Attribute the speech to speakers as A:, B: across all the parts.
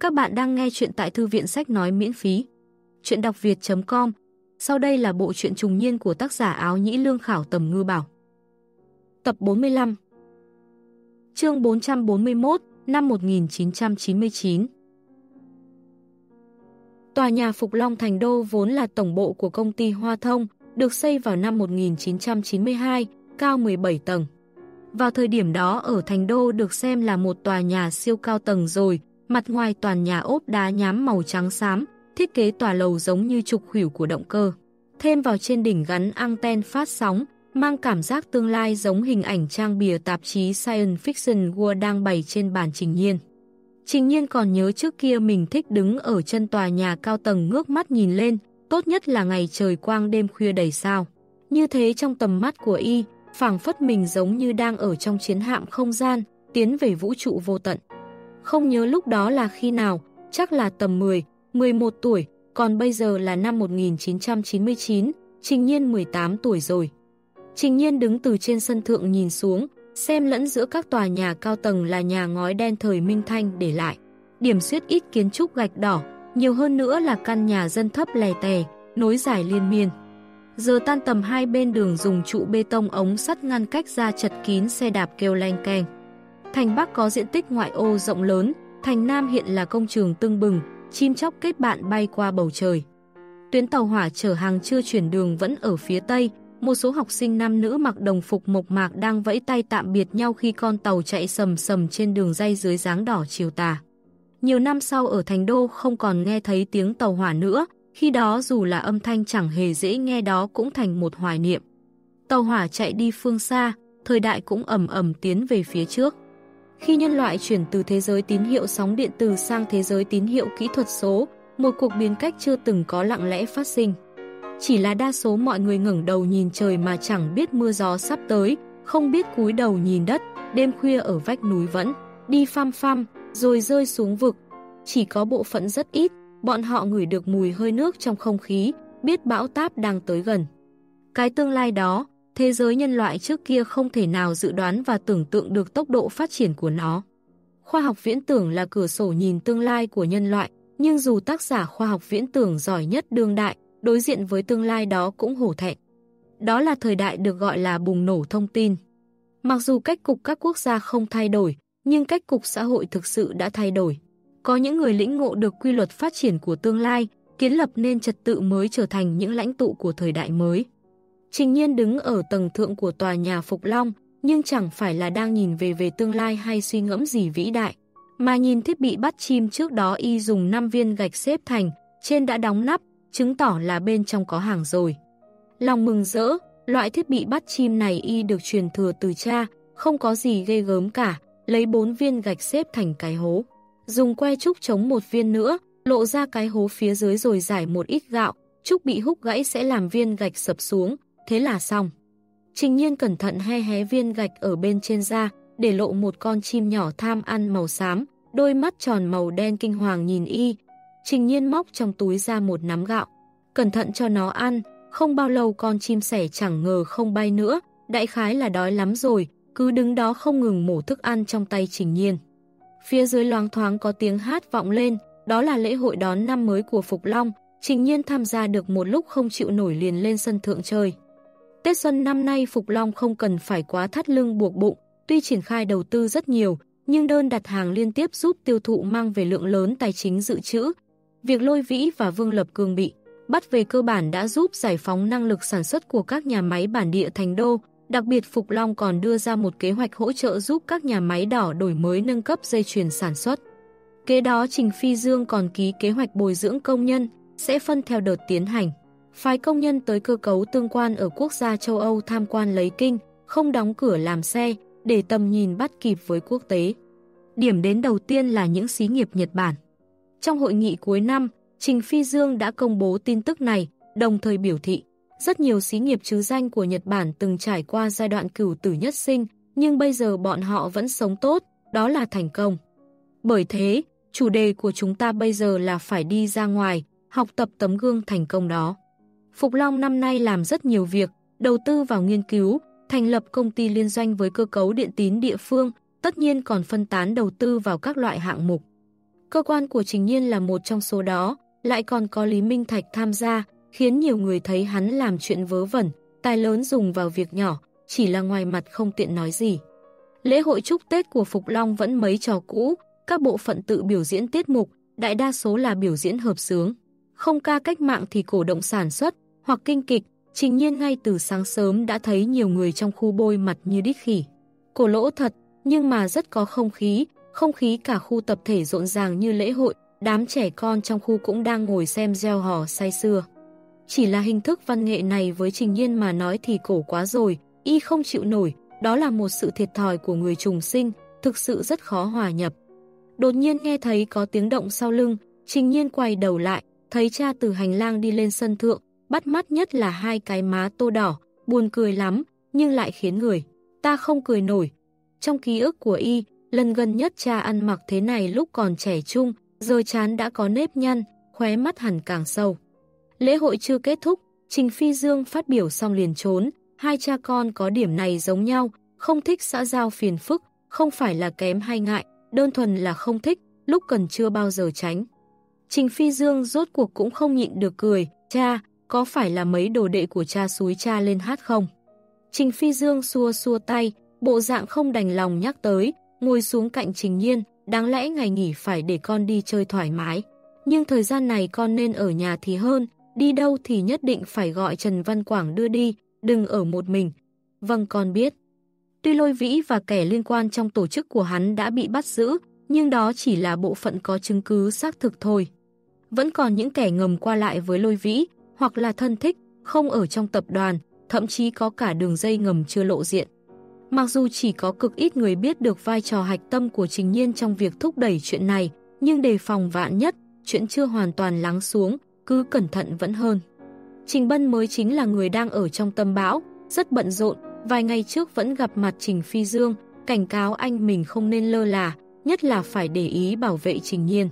A: Các bạn đang nghe chuyện tại thư viện sách nói miễn phí. Chuyện đọc việt.com Sau đây là bộ truyện trùng niên của tác giả áo nhĩ lương khảo tầm ngư bảo. Tập 45 Chương 441 năm 1999 Tòa nhà Phục Long Thành Đô vốn là tổng bộ của công ty Hoa Thông, được xây vào năm 1992, cao 17 tầng. Vào thời điểm đó ở Thành Đô được xem là một tòa nhà siêu cao tầng rồi, mặt ngoài toàn nhà ốp đá nhám màu trắng xám, thiết kế tòa lầu giống như trục hủy của động cơ. Thêm vào trên đỉnh gắn anten phát sóng, mang cảm giác tương lai giống hình ảnh trang bìa tạp chí Science Fiction World đang bày trên bàn Trình Nhiên. Trình Nhiên còn nhớ trước kia mình thích đứng ở chân tòa nhà cao tầng ngước mắt nhìn lên, tốt nhất là ngày trời quang đêm khuya đầy sao. Như thế trong tầm mắt của y, phảng phất mình giống như đang ở trong chiến hạm không gian, tiến về vũ trụ vô tận. Không nhớ lúc đó là khi nào, chắc là tầm 10, 11 tuổi, còn bây giờ là năm 1999, Trình Nhiên 18 tuổi rồi. Trình Nhiên đứng từ trên sân thượng nhìn xuống, xem lẫn giữa các tòa nhà cao tầng là nhà ngói đen thời Minh Thanh để lại. Điểm suyết ít kiến trúc gạch đỏ, nhiều hơn nữa là căn nhà dân thấp lè tè, nối dài liên miên. Giờ tan tầm hai bên đường dùng trụ bê tông ống sắt ngăn cách ra chật kín xe đạp kêu lanh keng. Thành Bắc có diện tích ngoại ô rộng lớn, thành Nam hiện là công trường tưng bừng, chim chóc kết bạn bay qua bầu trời. Tuyến tàu hỏa chở hàng chưa chuyển đường vẫn ở phía Tây, một số học sinh nam nữ mặc đồng phục mộc mạc đang vẫy tay tạm biệt nhau khi con tàu chạy sầm sầm trên đường dây dưới dáng đỏ chiều tà. Nhiều năm sau ở Thành Đô không còn nghe thấy tiếng tàu hỏa nữa, khi đó dù là âm thanh chẳng hề dễ nghe đó cũng thành một hoài niệm. Tàu hỏa chạy đi phương xa, thời đại cũng ẩm ẩm tiến về phía trước. Khi nhân loại chuyển từ thế giới tín hiệu sóng điện từ sang thế giới tín hiệu kỹ thuật số, một cuộc biến cách chưa từng có lặng lẽ phát sinh. Chỉ là đa số mọi người ngẩng đầu nhìn trời mà chẳng biết mưa gió sắp tới, không biết cúi đầu nhìn đất, đêm khuya ở vách núi vẫn, đi pham pham, rồi rơi xuống vực. Chỉ có bộ phận rất ít, bọn họ ngửi được mùi hơi nước trong không khí, biết bão táp đang tới gần. Cái tương lai đó, thế giới nhân loại trước kia không thể nào dự đoán và tưởng tượng được tốc độ phát triển của nó. Khoa học viễn tưởng là cửa sổ nhìn tương lai của nhân loại, nhưng dù tác giả khoa học viễn tưởng giỏi nhất đương đại, đối diện với tương lai đó cũng hổ thẹn. Đó là thời đại được gọi là bùng nổ thông tin. Mặc dù cách cục các quốc gia không thay đổi, nhưng cách cục xã hội thực sự đã thay đổi. Có những người lĩnh ngộ được quy luật phát triển của tương lai, kiến lập nên trật tự mới trở thành những lãnh tụ của thời đại mới. Trình nhiên đứng ở tầng thượng của tòa nhà Phục Long, nhưng chẳng phải là đang nhìn về về tương lai hay suy ngẫm gì vĩ đại, mà nhìn thiết bị bắt chim trước đó y dùng 5 viên gạch xếp thành, trên đã đóng nắp, chứng tỏ là bên trong có hàng rồi. Lòng mừng rỡ, loại thiết bị bắt chim này y được truyền thừa từ cha, không có gì ghê gớm cả, lấy 4 viên gạch xếp thành cái hố. Dùng que trúc chống một viên nữa, lộ ra cái hố phía dưới rồi giải một ít gạo, trúc bị húc gãy sẽ làm viên gạch sập xuống, thế là xong. Trình nhiên cẩn thận he hé viên gạch ở bên trên da, để lộ một con chim nhỏ tham ăn màu xám, đôi mắt tròn màu đen kinh hoàng nhìn y. Trình nhiên móc trong túi ra một nắm gạo, cẩn thận cho nó ăn, không bao lâu con chim sẻ chẳng ngờ không bay nữa, đại khái là đói lắm rồi, cứ đứng đó không ngừng mổ thức ăn trong tay Trình Nhiên. Phía dưới loáng thoáng có tiếng hát vọng lên, đó là lễ hội đón năm mới của Phục Long, Trình Nhiên tham gia được một lúc không chịu nổi liền lên sân thượng chơi. Tết xuân năm nay Phục Long không cần phải quá thắt lưng buộc bụng, tuy triển khai đầu tư rất nhiều, nhưng đơn đặt hàng liên tiếp giúp tiêu thụ mang về lượng lớn tài chính dự trữ. Việc lôi vĩ và Vương Lập Cường bị bắt về cơ bản đã giúp giải phóng năng lực sản xuất của các nhà máy bản địa thành đô, đặc biệt Phục Long còn đưa ra một kế hoạch hỗ trợ giúp các nhà máy đỏ đổi mới nâng cấp dây chuyền sản xuất. Kế đó Trình Phi Dương còn ký kế hoạch bồi dưỡng công nhân, sẽ phân theo đợt tiến hành. Phái công nhân tới cơ cấu tương quan ở quốc gia châu Âu tham quan lấy kinh, không đóng cửa làm xe, để tầm nhìn bắt kịp với quốc tế. Điểm đến đầu tiên là những xí nghiệp Nhật Bản. Trong hội nghị cuối năm, Trình Phi Dương đã công bố tin tức này, đồng thời biểu thị, rất nhiều xí nghiệp chứ danh của Nhật Bản từng trải qua giai đoạn cửu tử nhất sinh, nhưng bây giờ bọn họ vẫn sống tốt, đó là thành công. Bởi thế, chủ đề của chúng ta bây giờ là phải đi ra ngoài, học tập tấm gương thành công đó. Phục Long năm nay làm rất nhiều việc, đầu tư vào nghiên cứu, thành lập công ty liên doanh với cơ cấu điện tín địa phương, tất nhiên còn phân tán đầu tư vào các loại hạng mục. Cơ quan của Trình Nhiên là một trong số đó, lại còn có Lý Minh Thạch tham gia, khiến nhiều người thấy hắn làm chuyện vớ vẩn, tài lớn dùng vào việc nhỏ, chỉ là ngoài mặt không tiện nói gì. Lễ hội chúc Tết của Phục Long vẫn mấy trò cũ, các bộ phận tự biểu diễn tiết mục, đại đa số là biểu diễn hợp sướng. Không ca cách mạng thì cổ động sản xuất, hoặc kinh kịch, trình nhiên ngay từ sáng sớm đã thấy nhiều người trong khu bôi mặt như đít khỉ. Cổ lỗ thật, nhưng mà rất có không khí, không khí cả khu tập thể rộn ràng như lễ hội, đám trẻ con trong khu cũng đang ngồi xem gieo hò say xưa. Chỉ là hình thức văn nghệ này với Trình Nhiên mà nói thì cổ quá rồi, y không chịu nổi, đó là một sự thiệt thòi của người trùng sinh, thực sự rất khó hòa nhập. Đột nhiên nghe thấy có tiếng động sau lưng, Trình Nhiên quay đầu lại, thấy cha từ hành lang đi lên sân thượng, bắt mắt nhất là hai cái má tô đỏ, buồn cười lắm, nhưng lại khiến người ta không cười nổi. Trong ký ức của y, lần gần nhất cha ăn mặc thế này lúc còn trẻ trung, giờ chán đã có nếp nhăn, khóe mắt hẳn càng sâu. Lễ hội chưa kết thúc, Trình Phi Dương phát biểu xong liền trốn, hai cha con có điểm này giống nhau, không thích xã giao phiền phức, không phải là kém hay ngại, đơn thuần là không thích, lúc cần chưa bao giờ tránh. Trình Phi Dương rốt cuộc cũng không nhịn được cười, cha, có phải là mấy đồ đệ của cha suối cha lên hát không? Trình Phi Dương xua xua tay, bộ dạng không đành lòng nhắc tới, ngồi xuống cạnh Trình Nhiên, đáng lẽ ngày nghỉ phải để con đi chơi thoải mái. Nhưng thời gian này con nên ở nhà thì hơn, đi đâu thì nhất định phải gọi Trần Văn Quảng đưa đi, đừng ở một mình. Vâng con biết. Tuy lôi vĩ và kẻ liên quan trong tổ chức của hắn đã bị bắt giữ, nhưng đó chỉ là bộ phận có chứng cứ xác thực thôi. Vẫn còn những kẻ ngầm qua lại với lôi vĩ, hoặc là thân thích, không ở trong tập đoàn, thậm chí có cả đường dây ngầm chưa lộ diện. Mặc dù chỉ có cực ít người biết được vai trò hạch tâm của Trình Nhiên trong việc thúc đẩy chuyện này, nhưng đề phòng vạn nhất, chuyện chưa hoàn toàn lắng xuống, cứ cẩn thận vẫn hơn. Trình Bân mới chính là người đang ở trong tâm bão, rất bận rộn, vài ngày trước vẫn gặp mặt Trình Phi Dương, cảnh cáo anh mình không nên lơ là, nhất là phải để ý bảo vệ Trình Nhiên.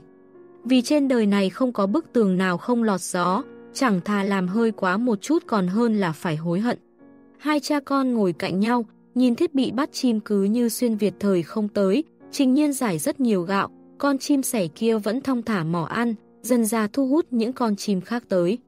A: Vì trên đời này không có bức tường nào không lọt gió, chẳng thà làm hơi quá một chút còn hơn là phải hối hận. Hai cha con ngồi cạnh nhau, nhìn thiết bị bắt chim cứ như xuyên Việt thời không tới, trình nhiên giải rất nhiều gạo, con chim sẻ kia vẫn thong thả mỏ ăn, dần ra thu hút những con chim khác tới.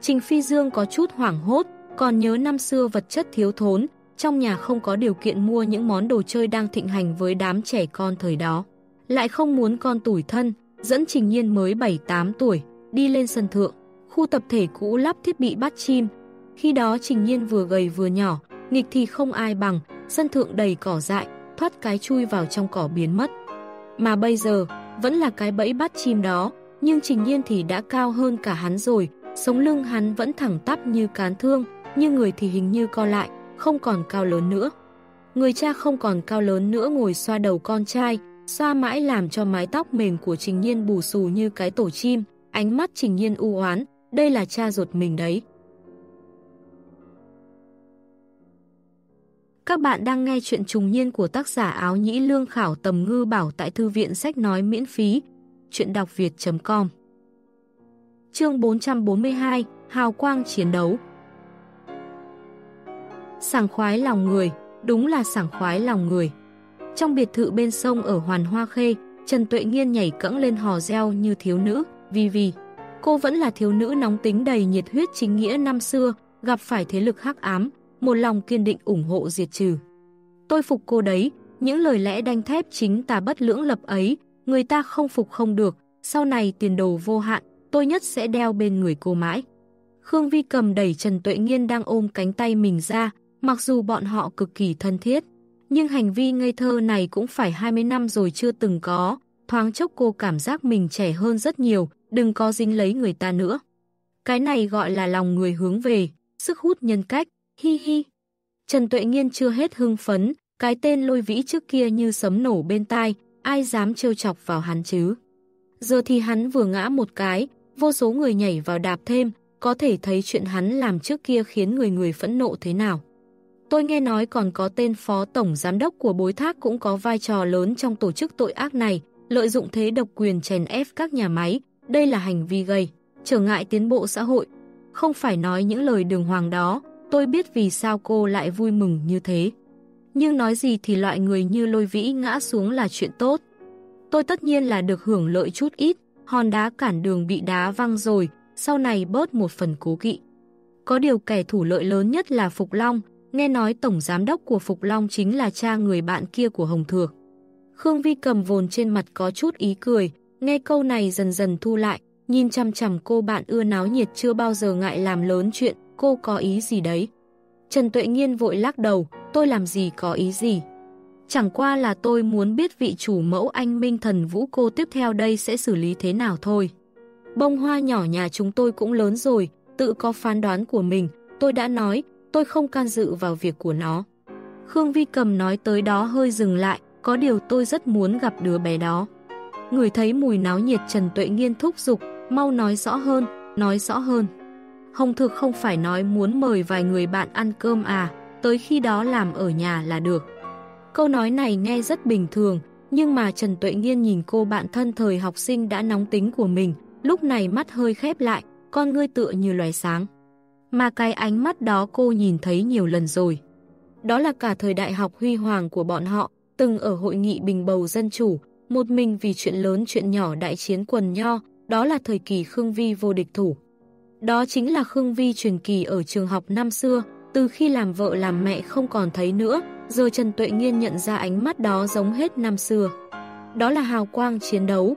A: Trình Phi Dương có chút hoảng hốt, còn nhớ năm xưa vật chất thiếu thốn, trong nhà không có điều kiện mua những món đồ chơi đang thịnh hành với đám trẻ con thời đó. Lại không muốn con tuổi thân, dẫn Trình Nhiên mới 7-8 tuổi, đi lên sân thượng, khu tập thể cũ lắp thiết bị bắt chim. Khi đó Trình Nhiên vừa gầy vừa nhỏ, nghịch thì không ai bằng, sân thượng đầy cỏ dại, thoát cái chui vào trong cỏ biến mất. Mà bây giờ, vẫn là cái bẫy bắt chim đó, nhưng Trình Nhiên thì đã cao hơn cả hắn rồi, sống lưng hắn vẫn thẳng tắp như cán thương, nhưng người thì hình như co lại, không còn cao lớn nữa. Người cha không còn cao lớn nữa ngồi xoa đầu con trai, xoa mãi làm cho mái tóc mềm của Trình Nhiên bù xù như cái tổ chim, ánh mắt Trình Nhiên u oán, đây là cha ruột mình đấy. Các bạn đang nghe chuyện trùng niên của tác giả áo nhĩ lương khảo tầm ngư bảo tại thư viện sách nói miễn phí. Chuyện đọc việt.com Chương 442 Hào quang chiến đấu Sảng khoái lòng người, đúng là sảng khoái lòng người. Trong biệt thự bên sông ở Hoàn Hoa Khê, Trần Tuệ Nghiên nhảy cẫng lên hò reo như thiếu nữ, vì vì. Cô vẫn là thiếu nữ nóng tính đầy nhiệt huyết chính nghĩa năm xưa, gặp phải thế lực hắc ám, một lòng kiên định ủng hộ diệt trừ. Tôi phục cô đấy, những lời lẽ đanh thép chính tà bất lưỡng lập ấy, người ta không phục không được, sau này tiền đồ vô hạn, tôi nhất sẽ đeo bên người cô mãi. Khương Vi cầm đẩy Trần Tuệ Nghiên đang ôm cánh tay mình ra, mặc dù bọn họ cực kỳ thân thiết. Nhưng hành vi ngây thơ này cũng phải 20 năm rồi chưa từng có, thoáng chốc cô cảm giác mình trẻ hơn rất nhiều, đừng có dính lấy người ta nữa. Cái này gọi là lòng người hướng về, sức hút nhân cách, hi hi. Trần Tuệ Nghiên chưa hết hưng phấn, cái tên lôi vĩ trước kia như sấm nổ bên tai, ai dám trêu chọc vào hắn chứ. Giờ thì hắn vừa ngã một cái, vô số người nhảy vào đạp thêm, có thể thấy chuyện hắn làm trước kia khiến người người phẫn nộ thế nào. Tôi nghe nói còn có tên phó tổng giám đốc của bối thác cũng có vai trò lớn trong tổ chức tội ác này, lợi dụng thế độc quyền chèn ép các nhà máy, đây là hành vi gây, trở ngại tiến bộ xã hội. Không phải nói những lời đường hoàng đó, tôi biết vì sao cô lại vui mừng như thế. Nhưng nói gì thì loại người như lôi vĩ ngã xuống là chuyện tốt. tôi tất nhiên là được hưởng lợi chút ít, hòn đá cản đường bị đá văng rồi, sau này bớt một phần cố kỵ. Có điều kẻ thủ lợi lớn nhất là Phục Long, nghe nói tổng giám đốc của Phục Long chính là cha người bạn kia của Hồng Thược. Khương Vi cầm vồn trên mặt có chút ý cười, nghe câu này dần dần thu lại, nhìn chăm chằm cô bạn ưa náo nhiệt chưa bao giờ ngại làm lớn chuyện, cô có ý gì đấy. Trần Tuệ Nghiên vội lắc đầu, tôi làm gì có ý gì. Chẳng qua là tôi muốn biết vị chủ mẫu anh Minh Thần Vũ cô tiếp theo đây sẽ xử lý thế nào thôi. Bông hoa nhỏ nhà chúng tôi cũng lớn rồi, tự có phán đoán của mình, tôi đã nói, tôi không can dự vào việc của nó. Khương Vi Cầm nói tới đó hơi dừng lại, có điều tôi rất muốn gặp đứa bé đó. Người thấy mùi náo nhiệt Trần Tuệ Nghiên thúc giục, mau nói rõ hơn, nói rõ hơn. Hồng Thực không phải nói muốn mời vài người bạn ăn cơm à, tới khi đó làm ở nhà là được. Câu nói này nghe rất bình thường, nhưng mà Trần Tuệ Nghiên nhìn cô bạn thân thời học sinh đã nóng tính của mình, lúc này mắt hơi khép lại, con ngươi tựa như loài sáng. Mà cái ánh mắt đó cô nhìn thấy nhiều lần rồi. Đó là cả thời đại học huy hoàng của bọn họ, từng ở hội nghị bình bầu dân chủ, một mình vì chuyện lớn chuyện nhỏ đại chiến quần nho, đó là thời kỳ Khương Vi vô địch thủ. Đó chính là Khương Vi truyền kỳ ở trường học năm xưa, từ khi làm vợ làm mẹ không còn thấy nữa, giờ Trần Tuệ Nghiên nhận ra ánh mắt đó giống hết năm xưa. Đó là hào quang chiến đấu.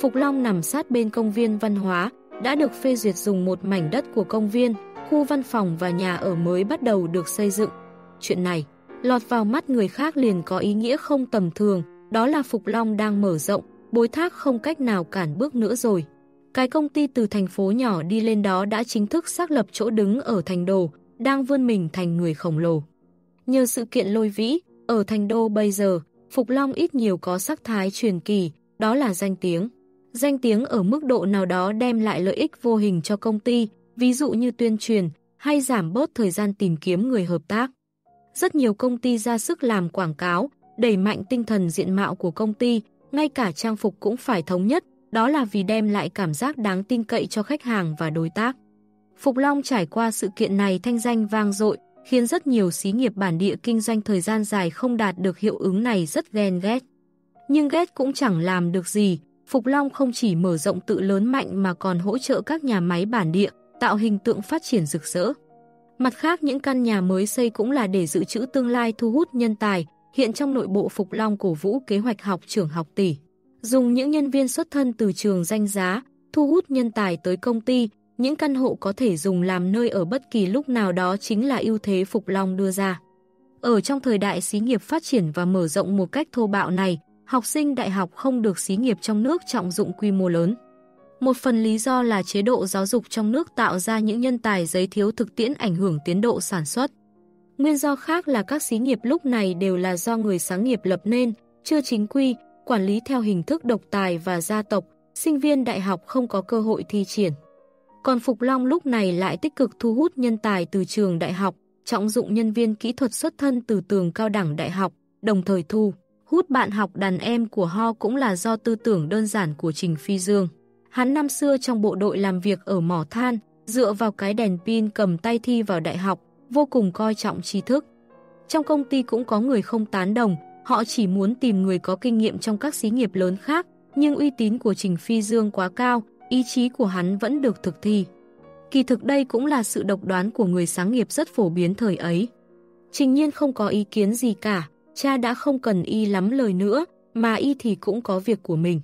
A: Phục Long nằm sát bên công viên văn hóa, đã được phê duyệt dùng một mảnh đất của công viên, khu văn phòng và nhà ở mới bắt đầu được xây dựng. Chuyện này, lọt vào mắt người khác liền có ý nghĩa không tầm thường, đó là Phục Long đang mở rộng, bối thác không cách nào cản bước nữa rồi. Cái công ty từ thành phố nhỏ đi lên đó đã chính thức xác lập chỗ đứng ở thành đồ, đang vươn mình thành người khổng lồ. Nhờ sự kiện lôi vĩ, ở thành đô bây giờ, Phục Long ít nhiều có sắc thái truyền kỳ, đó là danh tiếng. Danh tiếng ở mức độ nào đó đem lại lợi ích vô hình cho công ty, ví dụ như tuyên truyền, hay giảm bớt thời gian tìm kiếm người hợp tác. Rất nhiều công ty ra sức làm quảng cáo, đẩy mạnh tinh thần diện mạo của công ty, ngay cả trang phục cũng phải thống nhất, đó là vì đem lại cảm giác đáng tin cậy cho khách hàng và đối tác. Phục Long trải qua sự kiện này thanh danh vang dội, khiến rất nhiều xí nghiệp bản địa kinh doanh thời gian dài không đạt được hiệu ứng này rất ghen ghét. Nhưng ghét cũng chẳng làm được gì, Phục Long không chỉ mở rộng tự lớn mạnh mà còn hỗ trợ các nhà máy bản địa, tạo hình tượng phát triển rực rỡ. Mặt khác những căn nhà mới xây cũng là để dự trữ tương lai thu hút nhân tài, hiện trong nội bộ Phục Long cổ vũ kế hoạch học trưởng học tỷ. Dùng những nhân viên xuất thân từ trường danh giá, thu hút nhân tài tới công ty, những căn hộ có thể dùng làm nơi ở bất kỳ lúc nào đó chính là ưu thế Phục Long đưa ra. Ở trong thời đại xí nghiệp phát triển và mở rộng một cách thô bạo này, học sinh đại học không được xí nghiệp trong nước trọng dụng quy mô lớn. Một phần lý do là chế độ giáo dục trong nước tạo ra những nhân tài giấy thiếu thực tiễn ảnh hưởng tiến độ sản xuất. Nguyên do khác là các xí nghiệp lúc này đều là do người sáng nghiệp lập nên, chưa chính quy, quản lý theo hình thức độc tài và gia tộc, sinh viên đại học không có cơ hội thi triển. Còn Phục Long lúc này lại tích cực thu hút nhân tài từ trường đại học, trọng dụng nhân viên kỹ thuật xuất thân từ tường cao đẳng đại học, đồng thời thu. Hút bạn học đàn em của Ho cũng là do tư tưởng đơn giản của Trình Phi Dương. Hắn năm xưa trong bộ đội làm việc ở mỏ than, dựa vào cái đèn pin cầm tay thi vào đại học, vô cùng coi trọng tri thức. Trong công ty cũng có người không tán đồng, họ chỉ muốn tìm người có kinh nghiệm trong các xí nghiệp lớn khác, nhưng uy tín của Trình Phi Dương quá cao, ý chí của hắn vẫn được thực thi. Kỳ thực đây cũng là sự độc đoán của người sáng nghiệp rất phổ biến thời ấy. Trình nhiên không có ý kiến gì cả, cha đã không cần y lắm lời nữa, mà y thì cũng có việc của mình.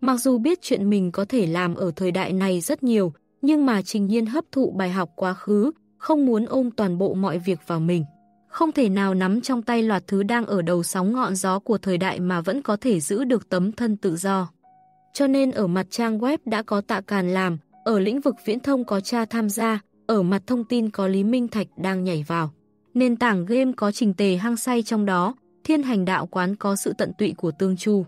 A: Mặc dù biết chuyện mình có thể làm ở thời đại này rất nhiều, nhưng mà trình nhiên hấp thụ bài học quá khứ, không muốn ôm toàn bộ mọi việc vào mình. Không thể nào nắm trong tay loạt thứ đang ở đầu sóng ngọn gió của thời đại mà vẫn có thể giữ được tấm thân tự do. Cho nên ở mặt trang web đã có tạ càn làm, ở lĩnh vực viễn thông có cha tham gia, ở mặt thông tin có Lý Minh Thạch đang nhảy vào. Nền tảng game có trình tề hăng say trong đó, thiên hành đạo quán có sự tận tụy của tương chu.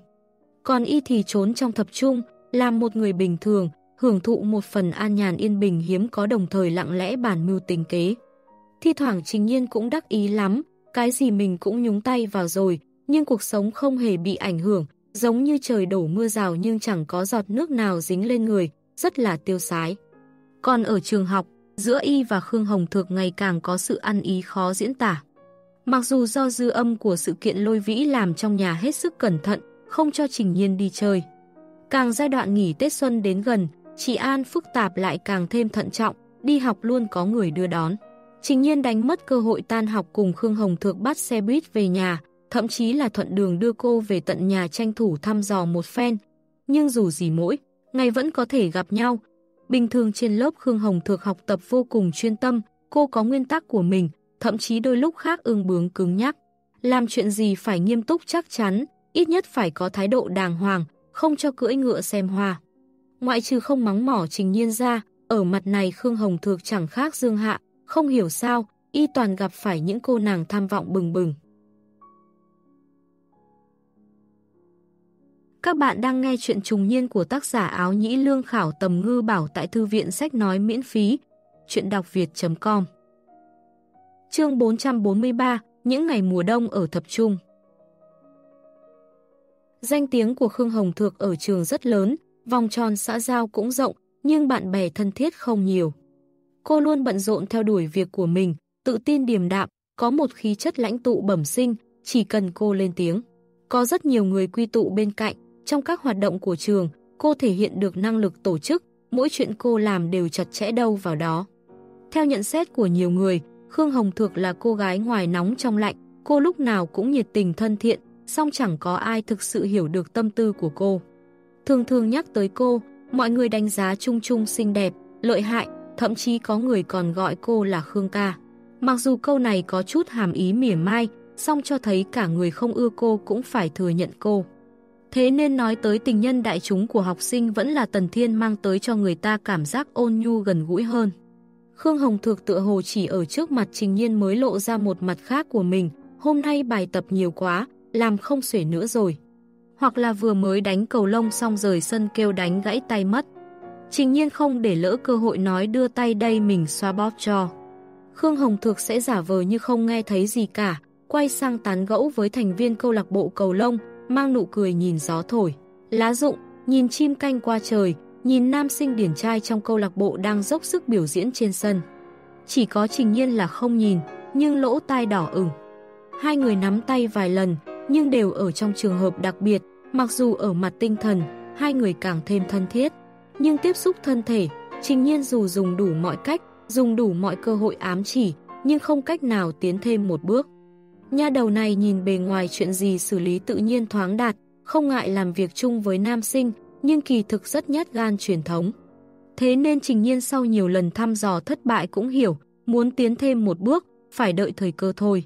A: Còn y thì trốn trong thập trung, làm một người bình thường, hưởng thụ một phần an nhàn yên bình hiếm có đồng thời lặng lẽ bản mưu tình kế. Thi thoảng trình nhiên cũng đắc ý lắm, cái gì mình cũng nhúng tay vào rồi, nhưng cuộc sống không hề bị ảnh hưởng, giống như trời đổ mưa rào nhưng chẳng có giọt nước nào dính lên người, rất là tiêu sái. Còn ở trường học, giữa y và Khương Hồng Thược ngày càng có sự ăn ý khó diễn tả. Mặc dù do dư âm của sự kiện lôi vĩ làm trong nhà hết sức cẩn thận, không cho Trình Nhiên đi chơi. Càng giai đoạn nghỉ Tết Xuân đến gần, chị An phức tạp lại càng thêm thận trọng, đi học luôn có người đưa đón. Trình Nhiên đánh mất cơ hội tan học cùng Khương Hồng Thược bắt xe buýt về nhà, thậm chí là thuận đường đưa cô về tận nhà tranh thủ thăm dò một phen. Nhưng dù gì mỗi, ngày vẫn có thể gặp nhau. Bình thường trên lớp Khương Hồng Thược học tập vô cùng chuyên tâm, cô có nguyên tắc của mình, thậm chí đôi lúc khác ương bướng cứng nhắc. Làm chuyện gì phải nghiêm túc chắc chắn, ít nhất phải có thái độ đàng hoàng, không cho cưỡi ngựa xem hoa. Ngoại trừ không mắng mỏ trình nhiên ra, ở mặt này Khương Hồng Thược chẳng khác Dương Hạ, không hiểu sao, y toàn gặp phải những cô nàng tham vọng bừng bừng. Các bạn đang nghe chuyện trùng niên của tác giả áo nhĩ lương khảo tầm ngư bảo tại thư viện sách nói miễn phí. Chuyện đọc việt.com Chương 443 Những ngày mùa đông ở thập trung Danh tiếng của Khương Hồng Thược ở trường rất lớn, vòng tròn xã giao cũng rộng, nhưng bạn bè thân thiết không nhiều. Cô luôn bận rộn theo đuổi việc của mình, tự tin điềm đạm, có một khí chất lãnh tụ bẩm sinh, chỉ cần cô lên tiếng. Có rất nhiều người quy tụ bên cạnh, trong các hoạt động của trường, cô thể hiện được năng lực tổ chức, mỗi chuyện cô làm đều chặt chẽ đâu vào đó. Theo nhận xét của nhiều người, Khương Hồng Thược là cô gái ngoài nóng trong lạnh, cô lúc nào cũng nhiệt tình thân thiện, song chẳng có ai thực sự hiểu được tâm tư của cô. Thường thường nhắc tới cô, mọi người đánh giá chung chung xinh đẹp, lợi hại, thậm chí có người còn gọi cô là Khương ca. Mặc dù câu này có chút hàm ý mỉa mai, song cho thấy cả người không ưa cô cũng phải thừa nhận cô. Thế nên nói tới tình nhân đại chúng của học sinh vẫn là Tần Thiên mang tới cho người ta cảm giác ôn nhu gần gũi hơn. Khương Hồng Thược tựa hồ chỉ ở trước mặt Trình Nhiên mới lộ ra một mặt khác của mình, hôm nay bài tập nhiều quá, làm không xuể nữa rồi. Hoặc là vừa mới đánh cầu lông xong rời sân kêu đánh gãy tay mất. Trình Nhiên không để lỡ cơ hội nói đưa tay đây mình xoa bóp cho. Khương Hồng Thược sẽ giả vờ như không nghe thấy gì cả, quay sang tán gẫu với thành viên câu lạc bộ cầu lông, mang nụ cười nhìn gió thổi. Lá rụng, nhìn chim canh qua trời, nhìn nam sinh điển trai trong câu lạc bộ đang dốc sức biểu diễn trên sân. Chỉ có Trình Nhiên là không nhìn, nhưng lỗ tai đỏ ửng. Hai người nắm tay vài lần, nhưng đều ở trong trường hợp đặc biệt, mặc dù ở mặt tinh thần, hai người càng thêm thân thiết. Nhưng tiếp xúc thân thể, Trình Nhiên dù dùng đủ mọi cách, dùng đủ mọi cơ hội ám chỉ, nhưng không cách nào tiến thêm một bước. Nha đầu này nhìn bề ngoài chuyện gì xử lý tự nhiên thoáng đạt, không ngại làm việc chung với nam sinh, nhưng kỳ thực rất nhát gan truyền thống. Thế nên Trình Nhiên sau nhiều lần thăm dò thất bại cũng hiểu, muốn tiến thêm một bước, phải đợi thời cơ thôi.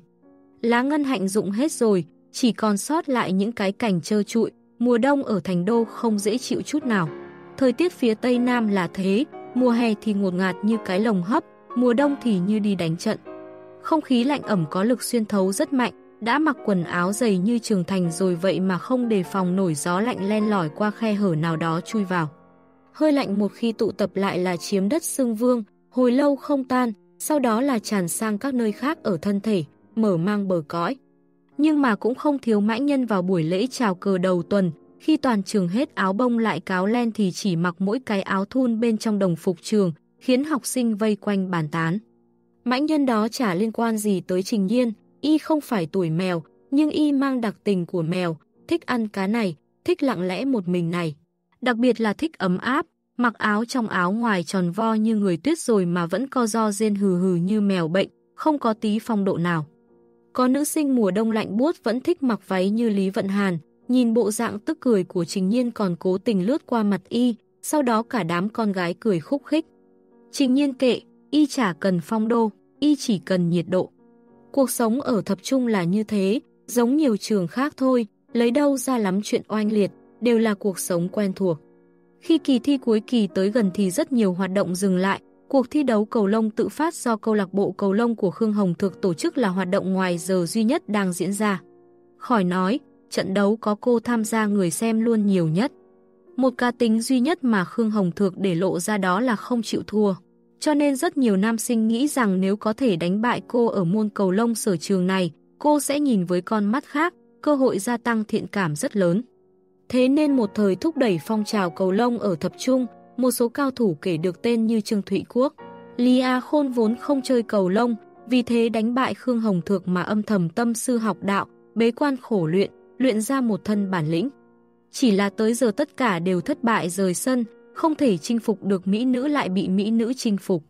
A: Lá ngân hạnh dụng hết rồi, chỉ còn sót lại những cái cảnh trơ trụi, mùa đông ở thành đô không dễ chịu chút nào. Thời tiết phía Tây Nam là thế, mùa hè thì ngột ngạt như cái lồng hấp, mùa đông thì như đi đánh trận. Không khí lạnh ẩm có lực xuyên thấu rất mạnh, đã mặc quần áo dày như trường thành rồi vậy mà không đề phòng nổi gió lạnh len lỏi qua khe hở nào đó chui vào. Hơi lạnh một khi tụ tập lại là chiếm đất xương vương, hồi lâu không tan, sau đó là tràn sang các nơi khác ở thân thể, mở mang bờ cõi. Nhưng mà cũng không thiếu mãnh nhân vào buổi lễ chào cờ đầu tuần, khi toàn trường hết áo bông lại cáo len thì chỉ mặc mỗi cái áo thun bên trong đồng phục trường, khiến học sinh vây quanh bàn tán. Mãnh nhân đó chả liên quan gì tới Trình Nhiên, y không phải tuổi mèo, nhưng y mang đặc tình của mèo, thích ăn cá này, thích lặng lẽ một mình này. Đặc biệt là thích ấm áp, mặc áo trong áo ngoài tròn vo như người tuyết rồi mà vẫn co do rên hừ hừ như mèo bệnh, không có tí phong độ nào. Có nữ sinh mùa đông lạnh buốt vẫn thích mặc váy như Lý Vận Hàn, nhìn bộ dạng tức cười của Trình Nhiên còn cố tình lướt qua mặt y, sau đó cả đám con gái cười khúc khích. Trình Nhiên kệ, y chả cần phong đô, y chỉ cần nhiệt độ. Cuộc sống ở thập trung là như thế, giống nhiều trường khác thôi, lấy đâu ra lắm chuyện oanh liệt, đều là cuộc sống quen thuộc. Khi kỳ thi cuối kỳ tới gần thì rất nhiều hoạt động dừng lại, cuộc thi đấu cầu lông tự phát do câu lạc bộ cầu lông của Khương Hồng Thực tổ chức là hoạt động ngoài giờ duy nhất đang diễn ra. Khỏi nói, trận đấu có cô tham gia người xem luôn nhiều nhất. Một ca tính duy nhất mà Khương Hồng Thược để lộ ra đó là không chịu thua. Cho nên rất nhiều nam sinh nghĩ rằng nếu có thể đánh bại cô ở môn cầu lông sở trường này, cô sẽ nhìn với con mắt khác, cơ hội gia tăng thiện cảm rất lớn. Thế nên một thời thúc đẩy phong trào cầu lông ở thập trung, một số cao thủ kể được tên như Trương Thụy Quốc. Lý A Khôn vốn không chơi cầu lông, vì thế đánh bại Khương Hồng Thược mà âm thầm tâm sư học đạo, bế quan khổ luyện, luyện ra một thân bản lĩnh. chỉ là tới giờ tất cả đều thất bại rời sân, không thể chinh phục được Mỹ nữ lại bị Mỹ nữ chinh phục.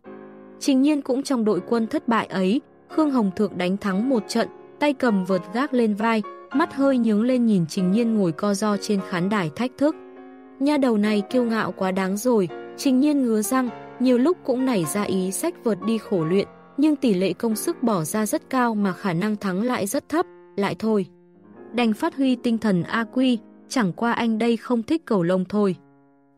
A: Trình nhiên cũng trong đội quân thất bại ấy, Khương Hồng Thượng đánh thắng một trận, tay cầm vượt gác lên vai, mắt hơi nhướng lên nhìn Trình Nhiên ngồi co do trên khán đài thách thức. Nha đầu này kiêu ngạo quá đáng rồi, Trình Nhiên ngứa răng, nhiều lúc cũng nảy ra ý sách vượt đi khổ luyện, nhưng tỷ lệ công sức bỏ ra rất cao mà khả năng thắng lại rất thấp, lại thôi. Đành phát huy tinh thần A Quy, chẳng qua anh đây không thích cầu lông thôi.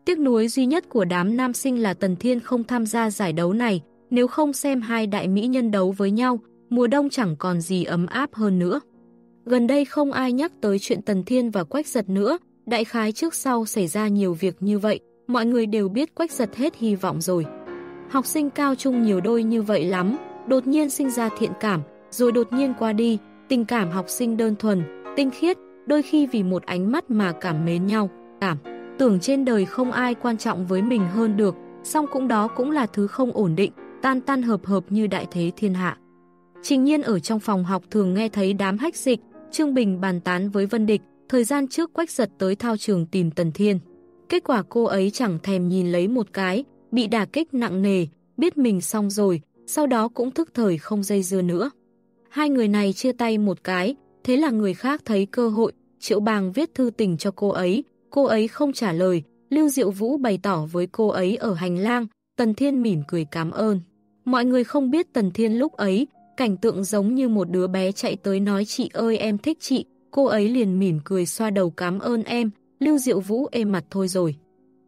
A: Tiếc nuối duy nhất của đám nam sinh là Tần Thiên không tham gia giải đấu này, nếu không xem hai đại mỹ nhân đấu với nhau, mùa đông chẳng còn gì ấm áp hơn nữa. Gần đây không ai nhắc tới chuyện Tần Thiên và Quách Giật nữa, đại khái trước sau xảy ra nhiều việc như vậy, mọi người đều biết Quách Giật hết hy vọng rồi. Học sinh cao trung nhiều đôi như vậy lắm, đột nhiên sinh ra thiện cảm, rồi đột nhiên qua đi, tình cảm học sinh đơn thuần, tinh khiết, đôi khi vì một ánh mắt mà cảm mến nhau, cảm. Tưởng trên đời không ai quan trọng với mình hơn được, song cũng đó cũng là thứ không ổn định, tan tan hợp hợp như đại thế thiên hạ. Trình nhiên ở trong phòng học thường nghe thấy đám hách dịch, Trương Bình bàn tán với Vân Địch, thời gian trước quách giật tới thao trường tìm Tần Thiên. Kết quả cô ấy chẳng thèm nhìn lấy một cái, bị đả kích nặng nề, biết mình xong rồi, sau đó cũng thức thời không dây dưa nữa. Hai người này chia tay một cái, thế là người khác thấy cơ hội, Triệu Bàng viết thư tình cho cô ấy, cô ấy không trả lời, Lưu Diệu Vũ bày tỏ với cô ấy ở hành lang, Tần Thiên mỉm cười cảm ơn. Mọi người không biết Tần Thiên lúc ấy, cảnh tượng giống như một đứa bé chạy tới nói chị ơi em thích chị, cô ấy liền mỉm cười xoa đầu cảm ơn em, Lưu Diệu Vũ êm mặt thôi rồi.